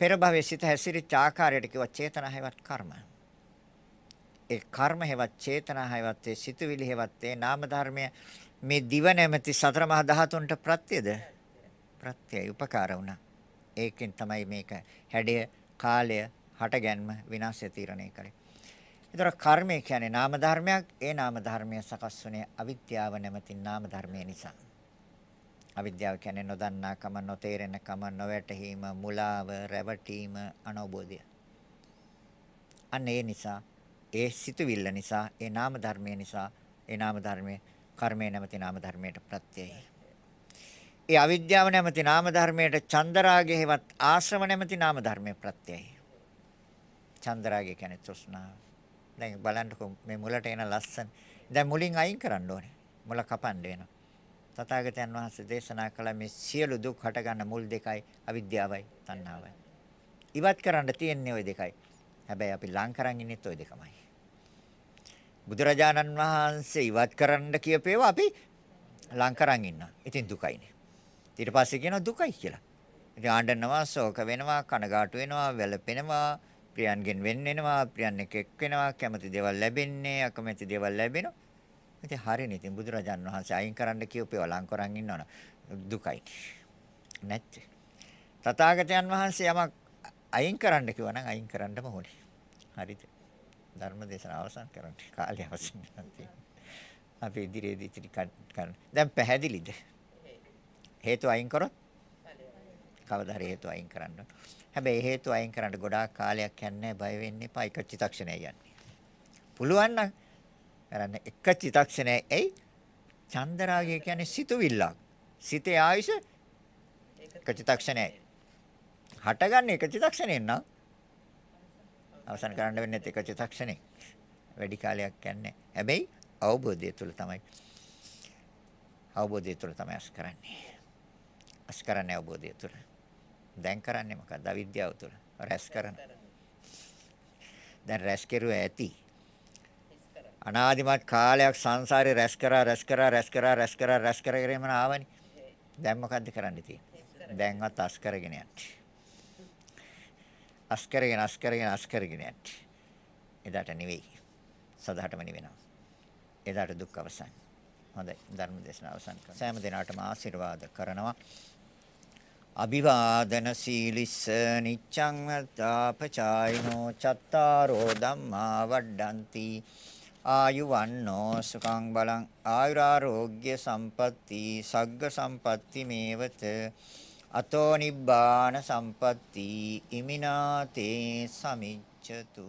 [SPEAKER 1] පෙර භවයේ සිට හැසිරිච්ච ආකාරයට කිව්ව චේතනා හැවත් කර්ම. ඒ කර්ම හැවත් චේතනා හැවත් ඒ සිතුවිලි හැවත් ඒ නාම ධර්මය මේ දිව නැමැති සතර මහා ධාතුන්ට ප්‍රත්‍යද? ප්‍රත්‍යය උපකාර වුණා. ඒකෙන් තමයි මේක හැඩය, කාලය, හටගැන්ම විනාශය තීරණය කරේ. ඒතර කර්මය කියන්නේ නාම ධර්මයක්. ඒ නාම ධර්මය සකස් වුනේ අවිද්‍යාව නැමැති නාම ධර්මය නිසා. අවිද්‍යාව කියන්නේ නොදන්නා කම, නොතේරෙන කම, නොවැටහීම, මුලාව, රැවටීම, අනවබෝධය. අන්න ඒ නිසා, ඒ සිතුවිල්ල නිසා, ඒ නාම ධර්මය නිසා, ඒ නාම ධර්මයේ කර්මය නැමැති නාම ධර්මයට ප්‍රත්‍යයයි. ඒ අවිද්‍යාව නැමැති නාම ධර්මයට චන්දරාගය හෙවත් ආශ්‍රම නැමැති නාම ධර්මයේ ප්‍රත්‍යයයි. චන්ද්‍රාගය කියන්නේ තෘෂ්ණාව. දැන් බලන්නකො මේ මුලට එන ලස්සන. දැන් මුලින් අයින් කරන්න ඕනේ. මුල කපන්න වෙනවා. තථාගතයන් වහන්සේ දේශනා කළ මේ සියලු දුක් හටගන්න මුල් දෙකයි අවිද්‍යාවයි තණ්හාවයි. ඉවත් කරන්න තියෙන්නේ ওই දෙකයි. හැබැයි අපි ලං කරන් ඉන්නෙත් ওই දෙකමයි. බුදුරජාණන් වහන්සේ ඉවත් කරන්න කියපේවා අපි ලං කරන් ඉන්නවා. ඉතින් දුකයිනේ. ඊට පස්සේ කියනවා දුකයි කියලා. ඉතින් ආණ්ඩනවා, ශෝක වෙනවා, කනගාටු වෙනවා, වැළපෙනවා, ප්‍රියන්ගෙන් වෙන් වෙනවා, ප්‍රියන් එක එක් වෙනවා, කැමති දේවල් ලැබෙන්නේ, අකමැති දේවල් ලැබෙනවා. ඉතින් හරිනේ. ඉතින් බුදුරජාන් වහන්සේ අයින් කරන්න කියපේ වලං කරන් ඉන්නවනේ. දුකයි. නැත්තේ. තථාගතයන් වහන්සේ යමක් අයින් කරන්න කිව්වා නම් අයින් කරන්නම ඕනේ. හරිද? ධර්ම දේශන අවසන් කරන්න කාලය අවසන් අපි ඉදිරියේදී ඉතිරි කරන්න. දැන් පැහැදිලිද? හේතු අයින් කරොත් කවදා හරි හේතු අයින් කරන්න. හැබැයි හේතු අයින් කරන්න ගොඩාක් කාලයක් යන්නේ බය වෙන්න එපා එක චිතක්ෂණයක් යන්නේ. පුළුවන් නම් කරන්න එක චිතක්ෂණයක් එයි චන්දරාගය කියන්නේ සිතුවිල්ලක්. සිතේ ආයුෂ එක චිතක්ෂණයයි. හටගන්නේ එක චිත්තක්ෂණයෙන් නම් අවසන් කරන්න වෙන්නේ එක චිත්තක්ෂණේ. වැඩි කාලයක් යන්නේ. හැබැයි අවබෝධය තුළ තමයි. අවබෝධය තුළ තමයි අස් කරන්නේ. අස් කරන්නේ අවබෝධය තුළ. දැන් කරන්නේ මොකක්ද? අවිද්‍යාව තුළ. රැස් කරන. දැන් රැස් කෙරුව ඇති. අනාදිමත් කාලයක් සංසාරේ රැස් කරා රැස් කරා රැස් කරා රැස් කරා රැස් කරගෙනම ආවනේ. දැන් මොකද්ද කරන්න තියෙන්නේ? දැන්වත් අස් කරගෙන යන්න. අස් කරගෙන අස් කරගෙන අස් කරගෙන යන්න. එදාට නෙවෙයි. සදාටම නිවෙනවා. එදාට දුක් අවසන්. හොඳයි ධර්ම දේශනාව අවසන් කරනවා. සෑම දිනාටම ආශිර්වාද කරනවා. අභිවාදන සීලිස්ස නිච්ඡං වත්තාපචායිනෝ චත්තාරෝ ධම්මා වඩ්ඩಂತಿ ආයුවන්නෝ සුඛං බලං ආයුරාෝග්‍ය සම්පatti සග්ග සම්පatti මේවත අතෝ නිබ්බාන සම්පatti ඉමිනාතේ සමිච්ඡතු.